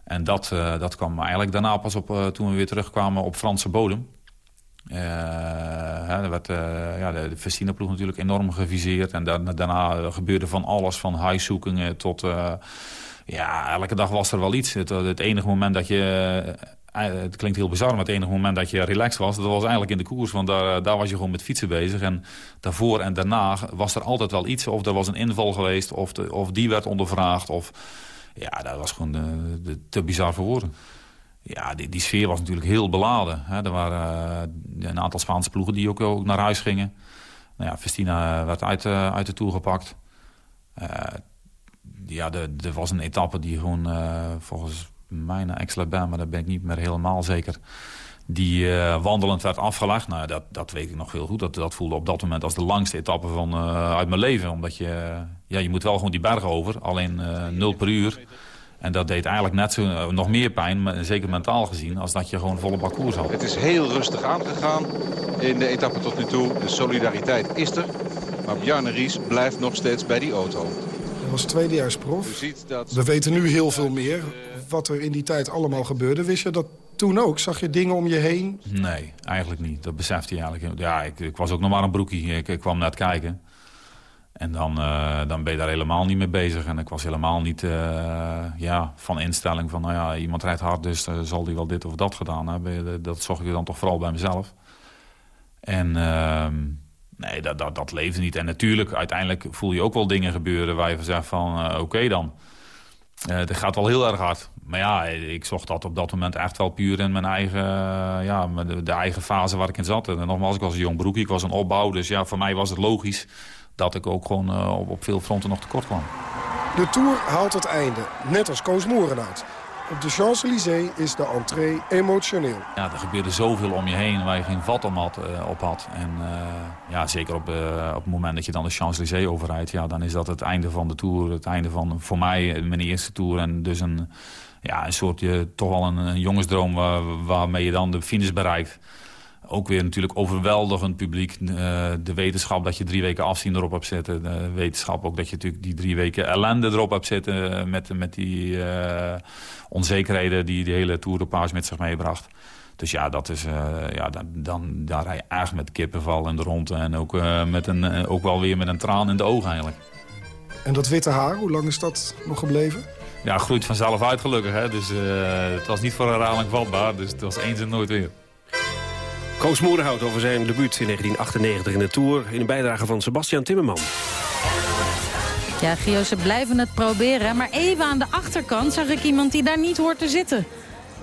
En dat, eh, dat kwam eigenlijk daarna pas op eh, toen we weer terugkwamen op Franse bodem. Eh, er werd ja, de, de Festina-ploeg natuurlijk enorm geviseerd. En da- daarna gebeurde van alles, van huiszoekingen tot... ja, elke dag was er wel iets. Het, enige moment dat je... het klinkt heel bizar, maar het enige moment dat je relaxed was... dat was eigenlijk in de koers, want daar, daar was je gewoon met fietsen bezig. En daarvoor en daarna was er altijd wel iets. Of er was een inval geweest, of, de, of die werd ondervraagd. Of, ja, dat was gewoon eh, de- te bizar voor woorden. ja, die, die sfeer was natuurlijk heel beladen. Hè. Er waren uh, een aantal Spaanse ploegen die ook, ook naar huis gingen. Nou ja, Festina werd uit, uh, uit de Tour gepakt. Uh, ja, er was een etappe die gewoon volgens mij naar aix maar daar ben ik niet meer helemaal zeker die wandelend werd afgelegd. Nou, dat, dat weet ik nog heel goed. Dat, dat voelde op dat moment als de langste etappe van, uit mijn leven. Omdat je, ja, je moet wel gewoon die bergen over. Alleen uh, 0 per uur. En dat deed eigenlijk net zo, nog meer pijn, zeker mentaal gezien... als dat je gewoon volle parcours had. Het is heel rustig aangegaan in de etappe tot nu toe. De solidariteit is er. Maar Bjarne Ries blijft nog steeds bij die auto. Hij was tweedejaarsprof. Dat... We weten nu heel veel meer. Wat er in die tijd allemaal gebeurde. Wist je dat toen ook? Zag je dingen om je heen? Nee, eigenlijk niet. Dat besefte je eigenlijk. Ja, ik, ik was ook nog maar een broekie. Ik, ik kwam net kijken. En dan, uh, dan ben je daar helemaal niet mee bezig. En ik was helemaal niet uh, ja, van instelling van... nou ja, iemand rijdt hard, dus uh, zal die wel dit of dat gedaan hebben. Dat zocht ik dan toch vooral bij mezelf. En ehm, nee, dat, dat, dat leefde niet. En natuurlijk, uiteindelijk voel je ook wel dingen gebeuren... waar je van zegt van, oké dan. dat gaat wel heel erg hard. Maar ja, ik zocht dat op dat moment echt wel puur in mijn eigen, ja, de eigen fase waar ik in zat. En nogmaals, ik was een jong broekje, ik was een opbouw. Dus ja, voor mij was het logisch dat ik ook gewoon uh, op, op, veel fronten nog tekort kwam. De Tour haalt het einde, net als Koos Moerenhout. Op de Champs-Élysées is de entree emotioneel. Ja, er gebeurde zoveel om je heen waar je geen vat om had, uh, op had. En uh, ja, zeker op, op het moment dat je dan de Champs-Élysées overrijdt... Ja, dan is dat het einde van de Tour. Het einde van, voor mij, mijn eerste Tour. En dus een, ja, een soort, je, toch wel een, een jongensdroom waar, waarmee je dan de finish bereikt ook weer natuurlijk overweldigend publiek. Uh, de wetenschap dat je drie weken afzien erop hebt zitten. De wetenschap ook dat je natuurlijk die drie weken ellende erop hebt zitten... met, met die uh, onzekerheden die de hele Tour de Paas met zich meebracht. Dus ja, dat is, uh, ja dan, dan, daar rij je eigenlijk met kippenval in de rond. En ook, met een, ook wel weer met een traan in de ogen eigenlijk. En dat witte haar, hoe lang is dat nog gebleven? Ja, groeit vanzelf uit gelukkig. Hè? Dus het was niet voor herhaling vatbaar. Dus het was eens en nooit weer. Koos Moerhout over zijn debuut in 1998 in de Tour... in een bijdrage van Sebastian Timmerman. Ja, Gio, ze blijven het proberen. Maar even aan de achterkant zag ik iemand die daar niet hoort te zitten.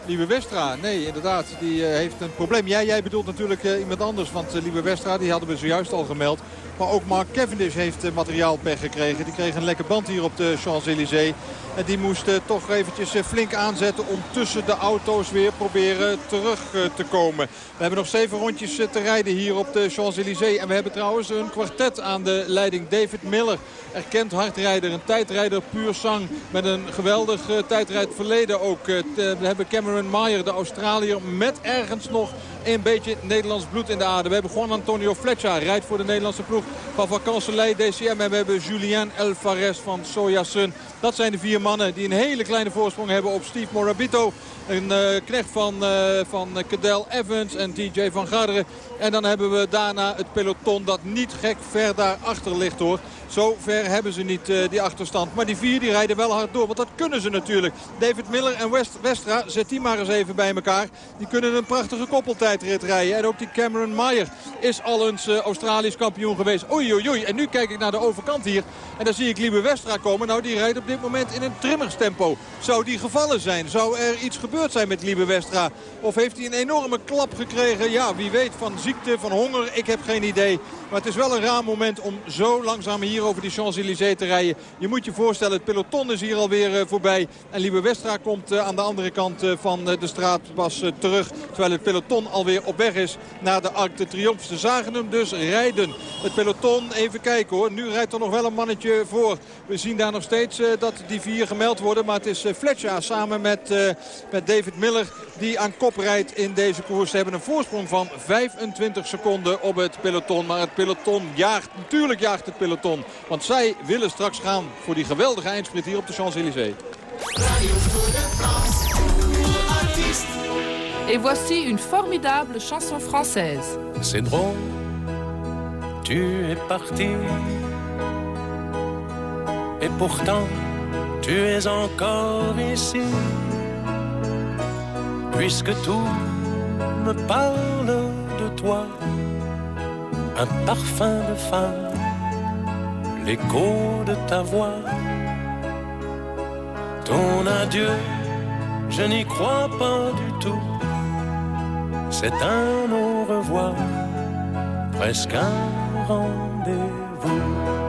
Lieve Westra, nee, inderdaad, die uh, heeft een probleem. Jij, jij bedoelt natuurlijk uh, iemand anders, want uh, Lieve Westra, die hadden we zojuist al gemeld. Maar ook Mark Cavendish heeft materiaalpech gekregen. Die kreeg een lekker band hier op de Champs-Élysées. En die moest toch eventjes flink aanzetten om tussen de auto's weer proberen terug te komen. We hebben nog zeven rondjes te rijden hier op de Champs-Élysées. En we hebben trouwens een kwartet aan de leiding. David Miller, erkend hardrijder, een tijdrijder puur sang. Met een geweldig tijdrijdverleden ook. we hebben Cameron Meyer, de Australiër, met ergens nog een beetje Nederlands bloed in de aarde. We hebben Juan Antonio Fletcher, rijdt voor de Nederlandse ploeg van Vacansoleil DCM. En we hebben Julien Alvarez van Soja Sun. Dat zijn de vier mannen die een hele kleine voorsprong hebben op Steve Morabito. Een uh, knecht van, uh, van Cadel Evans en TJ van Garderen. En dan hebben we daarna het peloton dat niet gek ver daarachter ligt hoor. Zo ver hebben ze niet uh, die achterstand. Maar die vier die rijden wel hard door. Want dat kunnen ze natuurlijk. David Miller en West Westra, zet die maar eens even bij elkaar. Die kunnen een prachtige koppeltijdrit rijden. En ook die Cameron Meyer is al eens Australisch kampioen geweest. Oei, oei, oei. En nu kijk ik naar de overkant hier. En dan zie ik Liebe Westra komen. Nou, die rijdt op dit moment in een trimmerstempo. Zou die gevallen zijn? Zou er iets gebeurd zijn met Liebe Westra? Of heeft hij een enorme klap gekregen? Ja, wie weet van ziekte, van honger. Ik heb geen idee. Maar het is wel een raar moment om zo langzaam hier over die Champs-Élysées te rijden. Je moet je voorstellen, het peloton is hier alweer uh, voorbij. En Liebe Westra komt uh, aan de andere kant uh, van de straat pas terug. Terwijl het peloton alweer op weg is naar de Arc de Triomphe. Ze zagen hem dus rijden. Het peloton, even kijken hoor. Nu rijdt er nog wel een mannetje voor. We zien daar nog steeds dat die vier gemeld worden. Maar het is Fletcher samen met, met David Miller die aan kop rijdt in deze koers. Ze hebben een voorsprong van 25 seconden op het peloton. Maar het peloton jaagt, natuurlijk jaagt het peloton. Want zij willen straks gaan voor die geweldige eindsprint hier op de Champs-Élysées. Et voici une formidable chanson française. C'est drôle, tu es parti. Et pourtant, tu es encore ici. Puisque tout me parle de toi, un parfum de femme, l'écho de ta voix, ton adieu je n'y crois pas du tout. C'est un au revoir, presque un rendez-vous.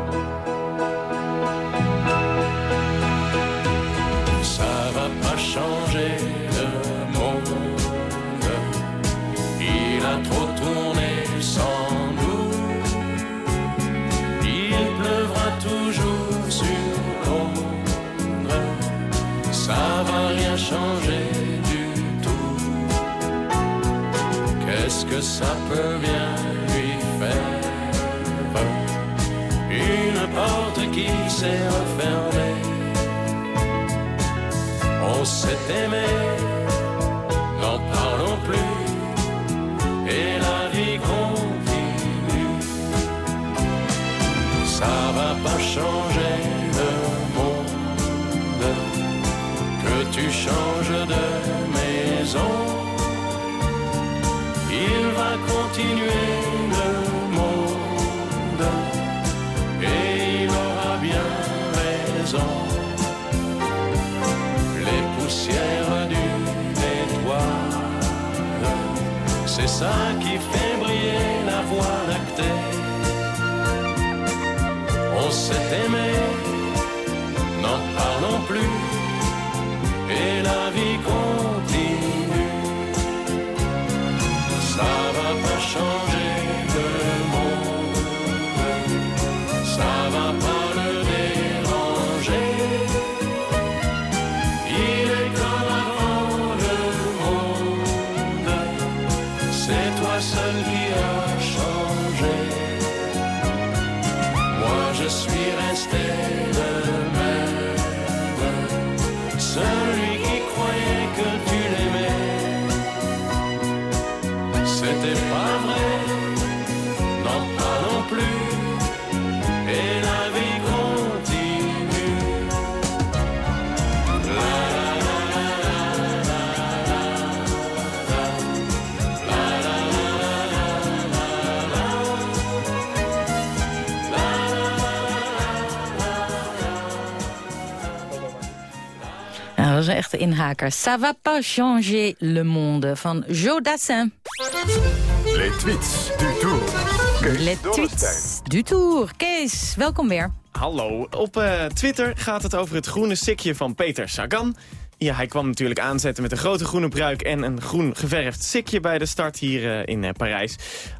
C'était pas vrai, non pas non plus, et la vie continue. Nou, dat is een echte inhaker. Ça va pas changer le monde van Joe Dassin. Les tweets du tour. Kees Les tweets du tour. Kees, welkom weer. Hallo, op eh, Twitter gaat het over het groene sikje van Peter Sagan. Ja, hij kwam natuurlijk aanzetten met een grote groene pruik... en een groen geverfd sikje bij de start hier eh, in eh, Parijs.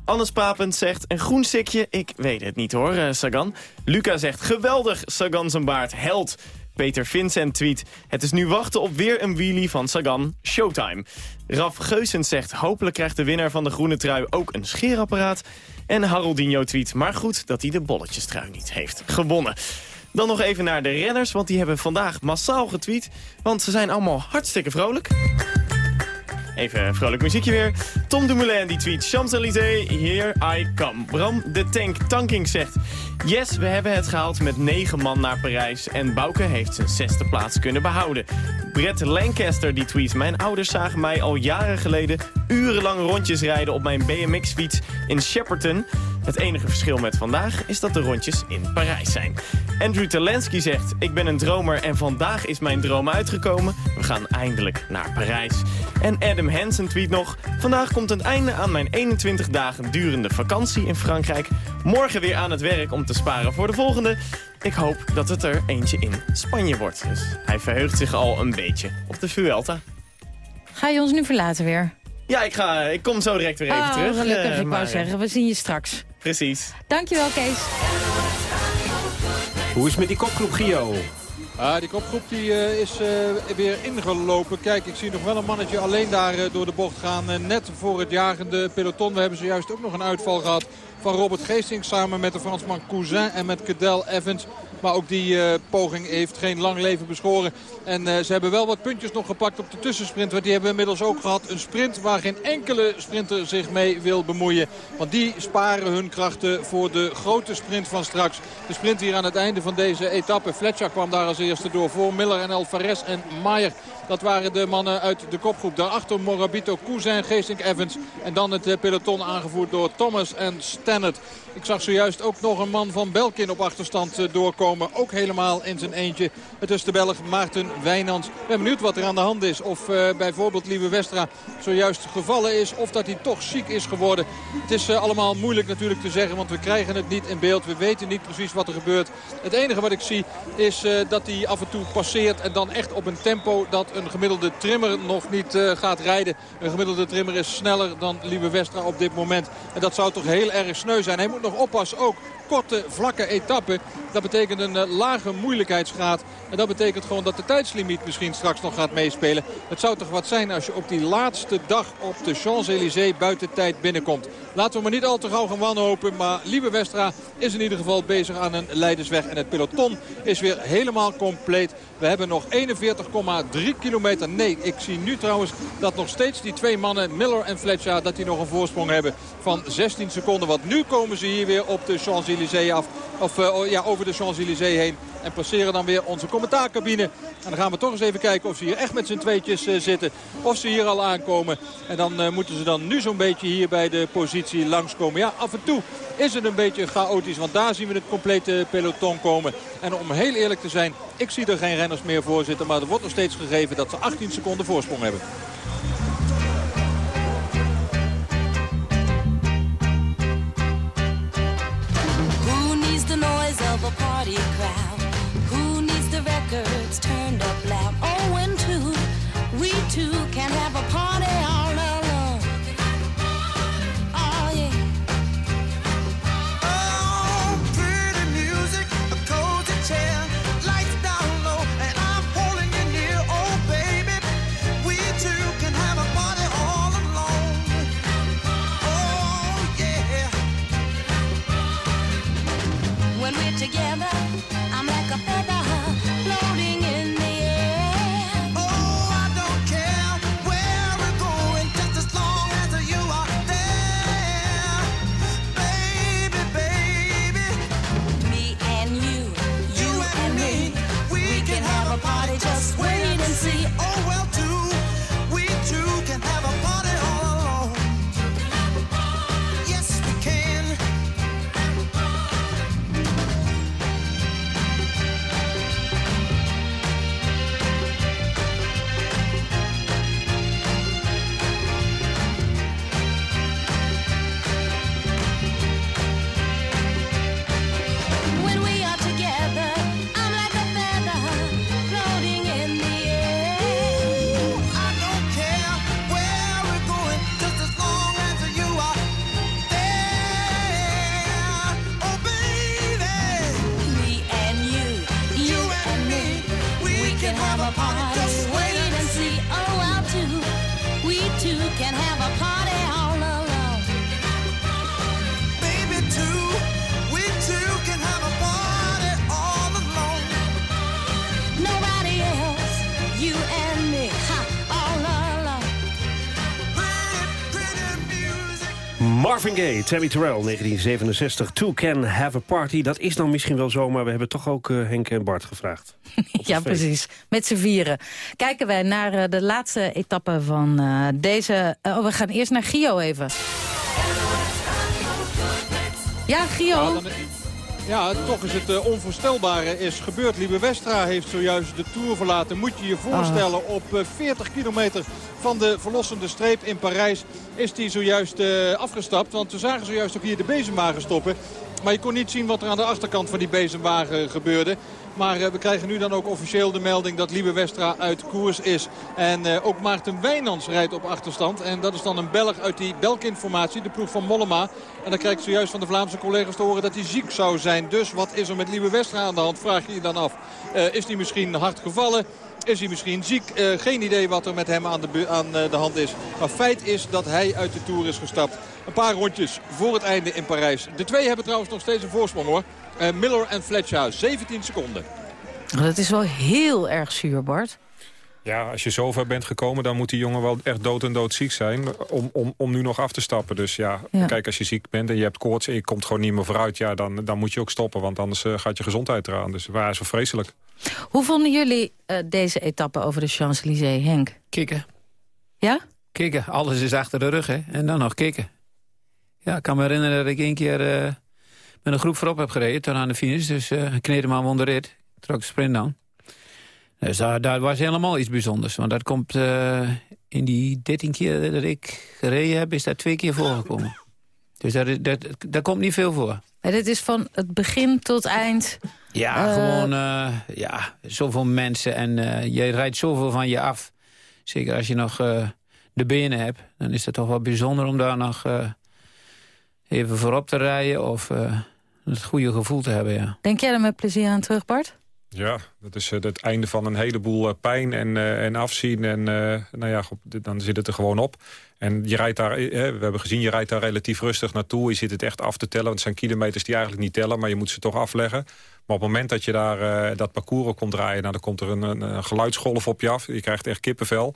Annes Papend zegt, een groen sikje? Ik weet het niet hoor, eh, Sagan. Luca zegt, geweldig, Sagan zijn baard, held. Peter Vincent tweet, het is nu wachten op weer een wheelie van Sagan, showtime. Raf Geusens zegt, hopelijk krijgt de winnaar van de groene trui ook een scheerapparaat. En Haroldinho tweet, maar goed dat hij de bolletjestrui niet heeft gewonnen. Dan nog even naar de renners, want die hebben vandaag massaal getweet. Want ze zijn allemaal hartstikke vrolijk. Even vrolijk muziekje weer. Tom Dumoulin die tweet Champs-Élysées, here I come. Bram de Tank Tanking zegt... Yes, we hebben het gehaald met negen man naar Parijs... en Bouke heeft zijn zesde plaats kunnen behouden. Brett Lancaster die tweet... Mijn ouders zagen mij al jaren geleden urenlang rondjes rijden... op mijn BMX-fiets in Shepperton. Het enige verschil met vandaag is dat de rondjes in Parijs zijn. Andrew Talensky zegt... Ik ben een dromer en vandaag is mijn droom uitgekomen. We gaan eindelijk naar Parijs. En Adam Hansen tweet nog... Vandaag komt een einde aan mijn 21 dagen durende vakantie in Frankrijk. Morgen weer aan het werk om te sparen voor de volgende. Ik hoop dat het er eentje in Spanje wordt. Dus hij verheugt zich al een beetje op de Vuelta. Ga je ons nu verlaten weer? Ja, ik, ga, ik kom zo direct weer even oh, terug. gelukkig. eh, ik maar, wou zeggen, we zien je straks. Precies. Dankjewel, Kees. Hoe is het met die kopgroep, Gio? Ah, die kopgroep die, eh, is eh, weer ingelopen. Kijk, ik zie nog wel een mannetje alleen daar door de bocht gaan. net voor het jagende peloton. We hebben zojuist ook nog een uitval gehad van Robert Geesting samen met de Fransman Cousin en met Cadel Evans. Maar ook die eh, poging heeft geen lang leven beschoren. En eh, ze hebben wel wat puntjes nog gepakt op de tussensprint. Want die hebben we inmiddels ook gehad. Een sprint waar geen enkele sprinter zich mee wil bemoeien. Want die sparen hun krachten voor de grote sprint van straks. De sprint hier aan het einde van deze etappe. Fletcher kwam daar als eerste door voor Miller en Alvarez en Maier. Dat waren de mannen uit de kopgroep. Daarachter Morabito, Cousin, Geesink, Evans. En dan het eh, peloton aangevoerd door Thomas en Stannard. Ik zag zojuist ook nog een man van Belkin op achterstand eh, doorkomen. komen. Ook helemaal in zijn eentje. Het is de Belg Maarten Wijnands. Ik ben benieuwd wat er aan de hand is. Of eh, bijvoorbeeld Lieve Westra zojuist gevallen is. Of dat hij toch ziek is geworden. Het is allemaal moeilijk natuurlijk te zeggen. Want we krijgen het niet in beeld. We weten niet precies wat er gebeurt. Het enige wat ik zie is dat hij af en toe passeert. En dan echt op een tempo dat een gemiddelde trimmer nog niet eh, gaat rijden. Een gemiddelde trimmer is sneller dan Lieve Westra op dit moment. En dat zou toch heel erg sneu zijn. Hij moet nog oppassen ook. Korte, vlakke etappen. Dat betekent een eh, lage moeilijkheidsgraad. En dat betekent gewoon dat de tijdslimiet misschien straks nog gaat meespelen. Het zou toch wat zijn als je op die laatste dag op de Champs-Élysées buiten tijd binnenkomt. Laten we maar niet al te gauw gaan wanhopen. Maar Lieve Westra is in ieder geval bezig aan een leidersweg. En het peloton is weer helemaal compleet. We hebben nog 41,3 kilometer. Nee, ik zie nu trouwens dat nog steeds die twee mannen, Miller en Fletcher, dat die nog een voorsprong hebben van 16 seconden. Want nu komen ze hier weer op de Champs-Élysées af. Of uh, ja, over de Champs-Élysées heen. En passeren dan weer onze commentaarcabine. En dan gaan we toch eens even kijken of ze hier echt met z'n tweetjes uh, zitten. Of ze hier al aankomen. En dan uh, moeten ze dan nu zo'n beetje hier bij de positie langskomen. Ja, af en toe is het een beetje chaotisch. Want daar zien we het complete peloton komen. En om heel eerlijk te zijn, ik zie er geen renners meer voor zitten. Maar er wordt nog steeds gegeven dat ze 18 seconden voorsprong hebben. Noise of a party crowd? Who needs the records turned up loud? Oh, when two, we two can have a party Gaye, Tammy Terrell, 1967. Two Can Have a Party. Dat is dan misschien wel zo, maar we hebben toch ook uh, Henk en Bart gevraagd. [laughs] ja, precies. Met z'n vieren. Kijken wij naar uh, de laatste etappe van uh, deze... oh, we gaan eerst naar Gio even. Ja, Gio. Ja, toch is het uh, onvoorstelbare is gebeurd. Liebe Westra heeft zojuist de Tour verlaten. Moet je je voorstellen, Ah. op uh, 40 kilometer van de verlossende streep in Parijs is hij zojuist uh, afgestapt. Want we zagen zojuist ook hier de bezemwagen stoppen. Maar je kon niet zien wat er aan de achterkant van die bezemwagen gebeurde. Maar uh, we krijgen nu dan ook officieel de melding dat Liebe Westra uit koers is. En uh, ook Maarten Wijnands rijdt op achterstand. En dat is dan een Belg uit die Belk-informatie, de ploeg van Mollema. En dan krijg ik zojuist van de Vlaamse collega's te horen dat hij ziek zou zijn. Dus wat is er met Liebe Westra aan de hand, vraag je je dan af. Uh, is hij misschien hard gevallen? Is hij misschien ziek? Geen idee wat er met hem aan, de, aan de hand is. Maar feit is dat hij uit de Tour is gestapt. Een paar rondjes voor het einde in Parijs. De twee hebben trouwens nog steeds een voorsprong hoor. Uh, Miller en Fletcher, 17 seconden. Dat is wel heel erg zuur, Bart. Ja, als je zover bent gekomen, dan moet die jongen wel echt dood en dood ziek zijn... om, om, om nu nog af te stappen. Dus ja, ja, kijk, als je ziek bent en je hebt koorts en je komt gewoon niet meer vooruit... ja, dan, dan moet je ook stoppen, want anders uh, gaat je gezondheid eraan. Dus waar is wel vreselijk. Hoe vonden jullie uh, deze etappe over de Champs-Élysées, Henk? Kikken. Ja? Kikken. Alles is achter de rug, hè. En dan nog kikken. Ja, ik kan me herinneren dat ik één keer... Uh, met een groep voorop heb gereden tot aan de finish. Dus uh, Knedeman won de rit. Trok de sprint dan. Dus daar, daar was helemaal iets bijzonders. Want dat komt uh, in die 13 keer dat ik gereden heb, is dat twee keer voorgekomen. [laughs] Dus daar, daar, daar komt niet veel voor. En dit is van het begin tot eind... Ja, Uh, gewoon uh, ja, zoveel mensen en je rijdt zoveel van je af. Zeker als je nog de benen hebt, dan is het toch wel bijzonder om daar nog even voorop te rijden of uh, het goede gevoel te hebben. Ja. Denk jij er met plezier aan terug, Bart? Ja, dat is uh, het einde van een heleboel uh, pijn en, uh, en afzien. En nou ja, dan zit het er gewoon op. En je rijdt daar, we hebben gezien, je rijdt daar relatief rustig naartoe. Je zit het echt af te tellen. Want het zijn kilometers die eigenlijk niet tellen, maar je moet ze toch afleggen. Maar op het moment dat je daar dat parcours op komt rijden... Nou, dan komt er een, een, een geluidsgolf op je af. Je krijgt echt kippenvel.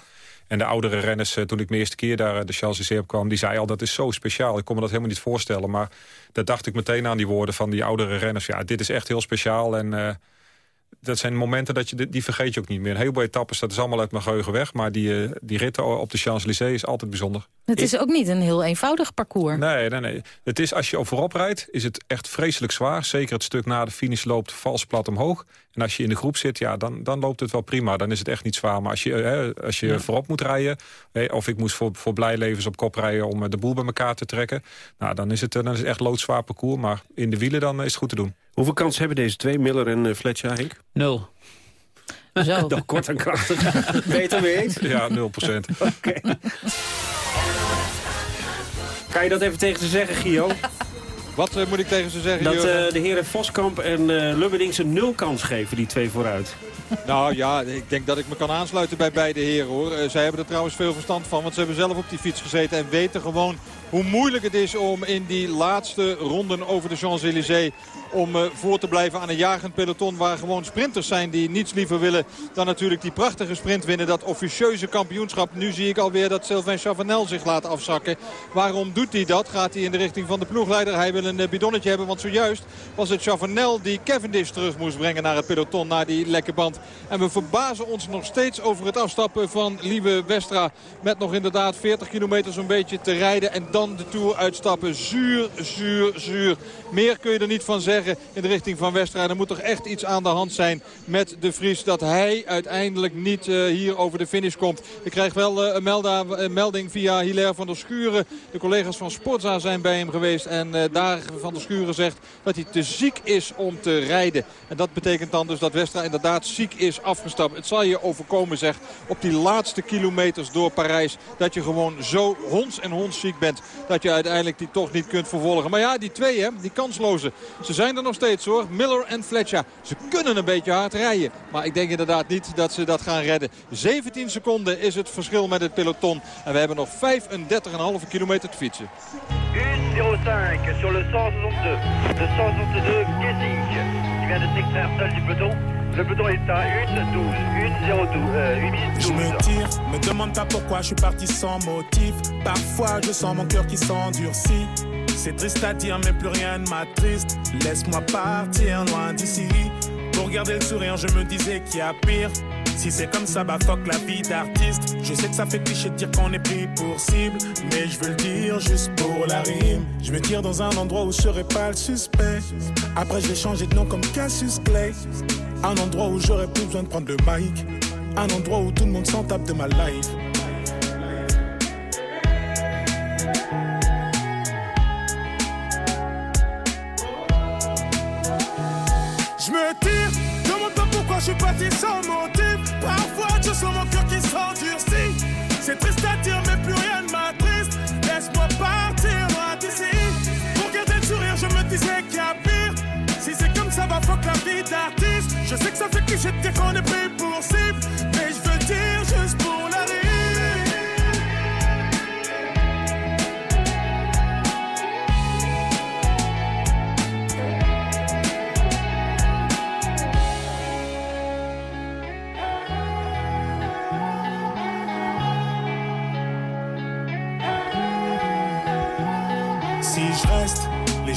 En de oudere renners, toen ik de eerste keer daar de Champs-Élysées op kwam... die zei al, dat is zo speciaal. Ik kon me dat helemaal niet voorstellen. Maar daar dacht ik meteen aan die woorden van die oudere renners. Ja, dit is echt heel speciaal en dat zijn momenten dat je die vergeet je ook niet meer. Een heleboel etappes, dat is allemaal uit mijn geheugen weg. Maar die, die ritten op de Champs-Élysées is altijd bijzonder. Het is ook niet een heel eenvoudig parcours. Nee, nee, nee. Het is, als je op voorop rijdt, is het echt vreselijk zwaar. Zeker het stuk na de finish loopt vals plat omhoog. En als je in de groep zit, ja, dan, dan loopt het wel prima. Dan is het echt niet zwaar. Maar als je, hè, als je ja. voorop moet rijden... Hè, of ik moest voor, voor blijlevens op kop rijden om de boel bij elkaar te trekken... Nou, dan, is het, dan is het echt loodzwaar parcours. Maar in de wielen dan is het goed te doen. Hoeveel kansen hebben deze twee, Miller en uh, Fletcher, Henk? Nul. Zo. [laughs] Nog kort en krachtig. [laughs] Beter mee eens? Ja, 0 procent. Oké. Okay. Kan je dat even tegen ze zeggen, Gio? [laughs] Wat uh, moet ik tegen ze zeggen, Dat uh, de heren Voskamp en uh, Lubberding ze nul kans geven, die twee vooruit. [laughs] Nou ja, ik denk dat ik me kan aansluiten bij beide heren hoor. Zij hebben er trouwens veel verstand van, want ze hebben zelf op die fiets gezeten en weten gewoon hoe moeilijk het is om in die laatste ronden over de Champs-Élysées... om uh, voor te blijven aan een jagend peloton waar gewoon sprinters zijn... die niets liever willen dan natuurlijk die prachtige sprint winnen. Dat officieuze kampioenschap. Nu zie ik alweer dat Sylvain Chavanel zich laat afzakken. Waarom doet hij dat? Gaat hij in de richting van de ploegleider? Hij wil een uh, bidonnetje hebben, want zojuist was het Chavanel die Cavendish terug moest brengen naar het peloton, naar die lekke band. En we verbazen ons nog steeds over het afstappen van Lieve Westra. Met nog inderdaad 40 kilometer zo'n beetje te rijden en dan de Tour uitstappen. Zuur, zuur, zuur. Meer kun je er niet van zeggen in de richting van Westra. Er moet toch echt iets aan de hand zijn met de Vries. Dat hij uiteindelijk niet uh, hier over de finish komt. Ik krijg wel uh, een, een, melding via Hilaire van der Schuren. De collega's van Sportza zijn bij hem geweest. En uh, daar van der Schuren zegt dat hij te ziek is om te rijden. En dat betekent dan dus dat Westra inderdaad ziek is afgestapt. Het zal je overkomen zeg op die laatste kilometers door Parijs. Dat je gewoon zo hons en hons ziek bent dat je uiteindelijk die toch niet kunt vervolgen. Maar ja, die twee, hè, die kansloze, ze zijn er nog steeds hoor. Miller en Fletcher. Ze kunnen een beetje hard rijden. Maar ik denk inderdaad niet dat ze dat gaan redden. 17 seconden is het verschil met het peloton. En we hebben nog 35,5 kilometer te fietsen. 1.05 sur le 162. Le 162 Kessing. Die vient de s'extraire seul du peloton. Le peloton est à 1-12, 1-0-12, 1 minute 12. Je me tire, me demande pas pourquoi je suis parti sans motif. Parfois je sens mon cœur qui s'endurcit. C'est triste à dire, mais plus rien ne m'attriste. Laisse-moi partir loin d'ici. Pour garder le sourire, je me disais qu'il y a pire. Si c'est comme ça, bah fuck la vie d'artiste. Je sais que ça fait cliché de dire qu'on est pris pour cible. Mais je veux le dire juste pour la rime. Je me tire dans un endroit où je serai pas le suspect. Après, je vais changer de nom comme Cassius Clay. Un endroit où j'aurais plus besoin de prendre le mic. Un endroit où tout le monde s'en tape de ma life. Je me tire, demande pas pourquoi je suis parti sans je sens mon cœur qui s'endurcit. C'est triste à dire, mais plus rien ne m'attriste. Laisse-moi partir d'ici. Pour garder le sourire, je me disais qu'il y a pire. Si c'est comme ça, va fuck la vie d'artiste. Je sais que ça fait cliché de dire qu'on est pour cible.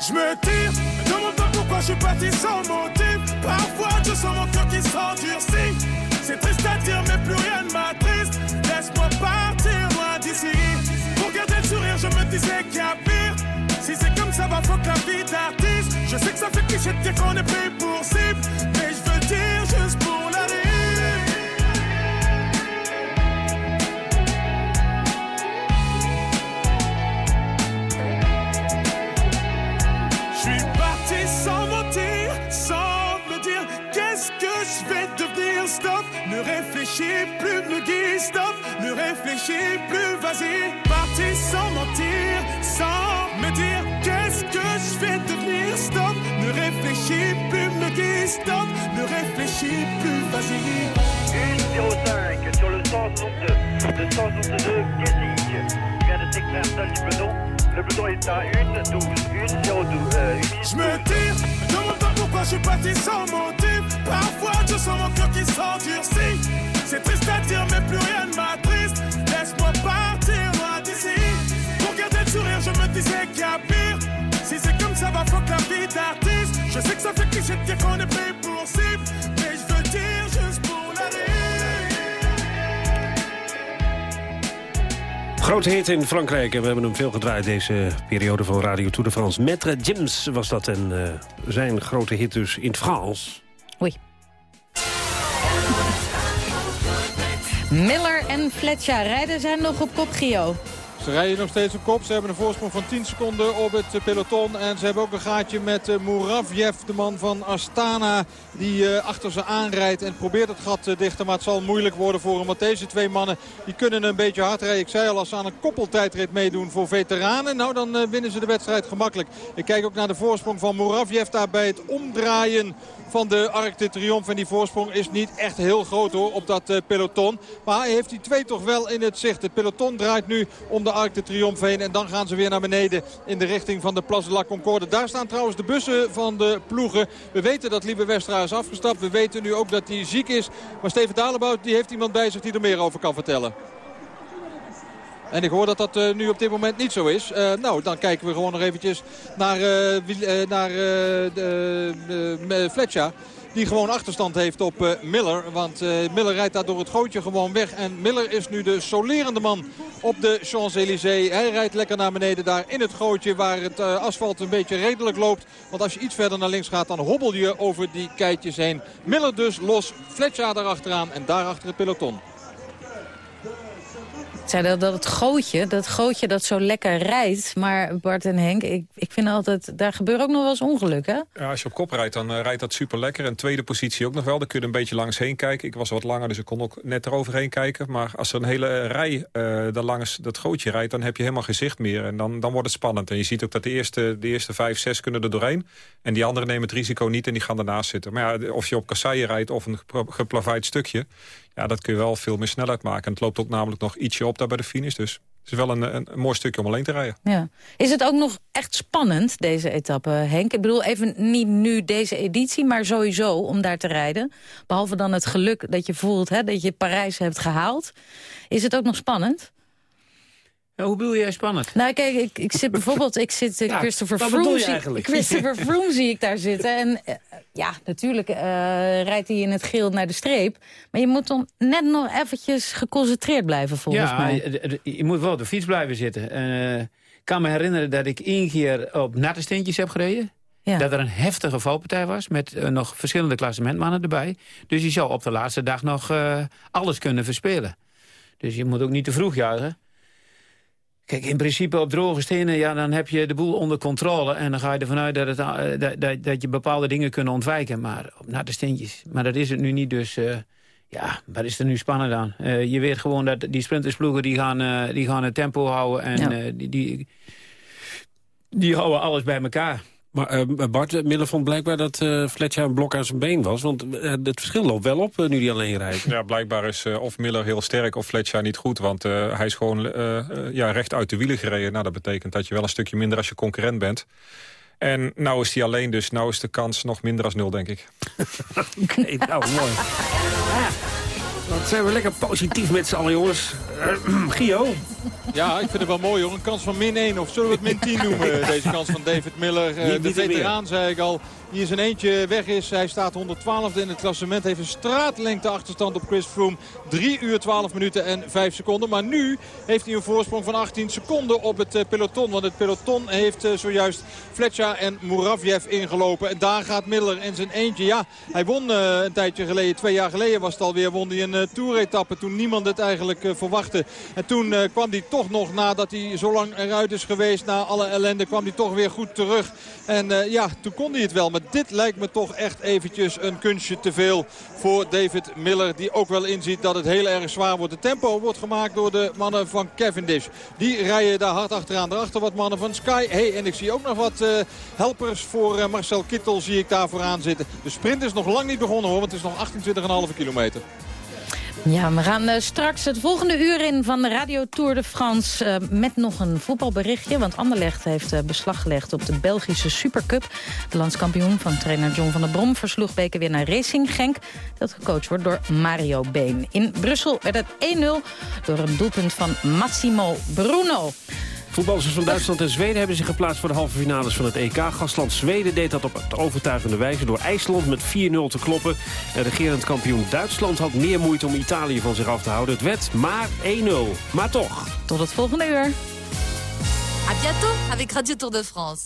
Je me tire, me demande pas pourquoi je suis parti sans motif. Parfois je sens mon cœur qui s'endurcit. C'est triste à dire, mais plus rien ne m'attriste. Laisse-moi partir loin d'ici. Pour garder le sourire, je me disais qu'il y a pire. Si c'est comme ça, va fuck la vie d'artiste. Je sais que ça fait cliché de dire qu'on est pris pour cible. Stop, ne réfléchis plus, vas-y. Parti sans mentir, sans me dire qu'est-ce que je vais devenir? Stop, ne réfléchis plus, me guide. Stop, ne réfléchis plus, vas-y. 105 sur le 162. Le 162 Kessig. Il vient de s'extraire seul du peloton. Le peloton est à 1 12 1 0 12 euh, 1 Je me tire, me demande pas pourquoi je suis parti sans motif. Parfois je sens mon cœur qui s'endurcit. C'est triste à dire, mais plus rien ne m'attriste. Laisse-moi partir loin d'ici. Pour garder le sourire, je me disais qu'il y a pire. Si c'est comme ça, va fuck la vie d'artiste. Je sais que ça fait cliché de dire qu'on est pris pour cible. Mais je veux dire juste pour la. Grote hit in Frankrijk en we hebben hem veel gedraaid deze periode van Radio Tour de France. Maître James was dat en eh, zijn grote hit dus in het Frans. Oei. Miller en Fletcher rijden zijn nog op kop, Gio. Ze rijden nog steeds op kop. Ze hebben een voorsprong van 10 seconden op het peloton. En ze hebben ook een gaatje met eh, Muravjev, de man van Astana. Die eh, achter ze aanrijdt en probeert het gat te dichten. Maar het zal moeilijk worden voor hem. Want deze twee mannen die kunnen een beetje hard rijden. Ik zei al, als ze aan een koppeltijdrit meedoen voor veteranen. Nou, dan eh, winnen ze de wedstrijd gemakkelijk. Ik kijk ook naar de voorsprong van Muravjev daar bij het omdraaien van de Arc de Triomphe. En die voorsprong is niet echt heel groot hoor op dat eh, peloton. Maar hij heeft die twee toch wel in het zicht. Het peloton draait nu om de Arc de Triomphe heen. En dan gaan ze weer naar beneden in de richting van de Place de la Concorde. Daar staan trouwens de bussen van de ploegen. We weten dat Liebe Westra afgestapt. We weten nu ook dat hij ziek is. Maar Steven Dalebout die heeft iemand bij zich die er meer over kan vertellen. En ik hoor dat dat eh, nu op dit moment niet zo is. Eh, nou, dan kijken we gewoon nog eventjes naar, eh, naar Fletcher. Die gewoon achterstand heeft op eh, Miller. Want eh, Miller rijdt daar door het gootje gewoon weg. En Miller is nu de solerende man op de Champs-Élysées. Hij rijdt lekker naar beneden daar in het gootje waar het eh, asfalt een beetje redelijk loopt. Want als je iets verder naar links gaat dan hobbel je over die keitjes heen. Miller dus los, Fletcher daarachteraan en daarachter het peloton. Zei dat, dat het gootje, dat gootje dat zo lekker rijdt. Maar Bart en Henk, ik, ik vind altijd, daar gebeuren ook nog wel eens ongelukken. Ja, als je op kop rijdt, dan eh, rijdt dat super lekker. En tweede positie ook nog wel. Dan kun je een beetje langs heen kijken. Ik was wat langer, dus ik kon ook net eroverheen kijken. Maar als er een hele rij daar langs dat gootje rijdt... dan heb je helemaal geen zicht meer. En dan, dan wordt het spannend. En je ziet ook dat de eerste, de eerste vijf, zes kunnen er doorheen. En die anderen nemen het risico niet en die gaan ernaast zitten. Maar ja, of je op kasseien rijdt of een geplaveid stukje... ja, dat kun je wel veel meer snelheid maken. En het loopt ook namelijk nog ietsje op daar bij de finish. Dus het is wel een, een, een mooi stukje om alleen te rijden. Ja. Is het ook nog echt spannend, deze etappe, Henk? Ik bedoel, even niet nu deze editie, maar sowieso om daar te rijden. Behalve dan het geluk dat je voelt hè, dat je Parijs hebt gehaald. Is het ook nog spannend? Hoe bedoel jij spannend? Nou, kijk, ik, ik zit bijvoorbeeld, ik zit eh, [laughs] Ja, Christopher Froome. zie-? Christopher [laughs] Froome zie ik daar zitten. En eh, ja, natuurlijk eh, rijdt hij in het geel naar de streep. Maar je moet dan net nog eventjes geconcentreerd blijven, volgens ja, mij. je, je moet wel op de fiets blijven zitten. Ik kan me herinneren dat ik één keer op natte steentjes heb gereden. Dat er een heftige valpartij was met nog verschillende klassementmannen erbij. Dus je zou op de laatste dag nog alles kunnen verspelen. Dus je moet ook niet te vroeg juichen. Kijk, in principe op droge stenen, ja, dan heb je de boel onder controle. En dan ga je ervan uit dat, het, eh, dat, dat, dat je bepaalde dingen kunt ontwijken. Maar op natte steentjes. Maar dat is het nu niet, dus... eh, ja, wat is er nu spannend aan? Eh, je weet gewoon dat die sprintersploegen die gaan, die gaan het tempo houden. En Ja. die, die, die houden alles bij elkaar. Maar eh, Bart Miller vond blijkbaar dat eh Fletcher een blok aan zijn been was. Want eh, het verschil loopt wel op eh, nu hij alleen rijdt. Ja, blijkbaar is eh, of Miller heel sterk of Fletcher niet goed. Want eh, hij is gewoon eh, eh, ja, recht uit de wielen gereden. Nou, dat betekent dat je wel een stukje minder als je concurrent bent. En nou is hij alleen, dus nou is de kans nog minder als nul, denk ik. [laughs] Oké, nou mooi. [laughs] Wat zijn we lekker positief met z'n allen, jongens. [clears throat] Gio? Ja, ik vind het wel mooi hoor. Een kans van min 1 of zullen we het min 10 noemen? [laughs] Deze kans van David Miller. Eh, de er veteraan zei ik al. Die in zijn eentje weg is. Hij staat 112e in het klassement. Heeft een straatlengte achterstand op Chris Froome. 3 uur 12 minuten en 5 seconden. Maar nu heeft hij een voorsprong van 18 seconden op het eh, peloton. Want het peloton heeft eh, zojuist Fletcher en Muravjev ingelopen. En daar gaat Miller in zijn eentje. Ja, hij won eh, een tijdje geleden. Twee jaar geleden was het alweer. Won hij een toeretappe toen niemand het eigenlijk verwachtte. En toen kwam hij toch nog nadat hij zo lang eruit is geweest. Na alle ellende kwam hij toch weer goed terug. En ja, toen kon hij het wel. Maar dit lijkt me toch echt eventjes een kunstje te veel voor David Miller. Die ook wel inziet dat het heel erg zwaar wordt. De tempo wordt gemaakt door de mannen van Cavendish. Die rijden daar hard achteraan. Daarachter wat mannen van Sky. Hey, en ik zie ook nog wat uh, helpers voor uh, Marcel Kittel zie ik daar vooraan zitten. De sprint is nog lang niet begonnen hoor. Want het is nog 28,5 kilometer. Ja, we gaan uh, straks het volgende uur in van de Radio Tour de France... Uh, met nog een voetbalberichtje. Want Anderlecht heeft uh, beslag gelegd op de Belgische Supercup. De landskampioen van trainer John van der Brom versloeg beker weer naar Racing Genk. Dat gecoacht wordt door Mario Been. In Brussel werd het 1-0 door een doelpunt van Massimo Bruno. Voetballers van Duitsland en Zweden hebben zich geplaatst voor de halve finales van het EK. Gastland Zweden deed dat op overtuigende wijze door IJsland met 4-0 te kloppen. En regerend kampioen Duitsland had meer moeite om Italië van zich af te houden. Het werd maar 1-0. Maar toch. Tot het volgende uur. A bientôt avec Radio Tour de France.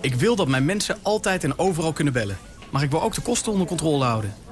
Ik wil dat mijn mensen altijd en overal kunnen bellen. Maar ik wil ook de kosten onder controle houden.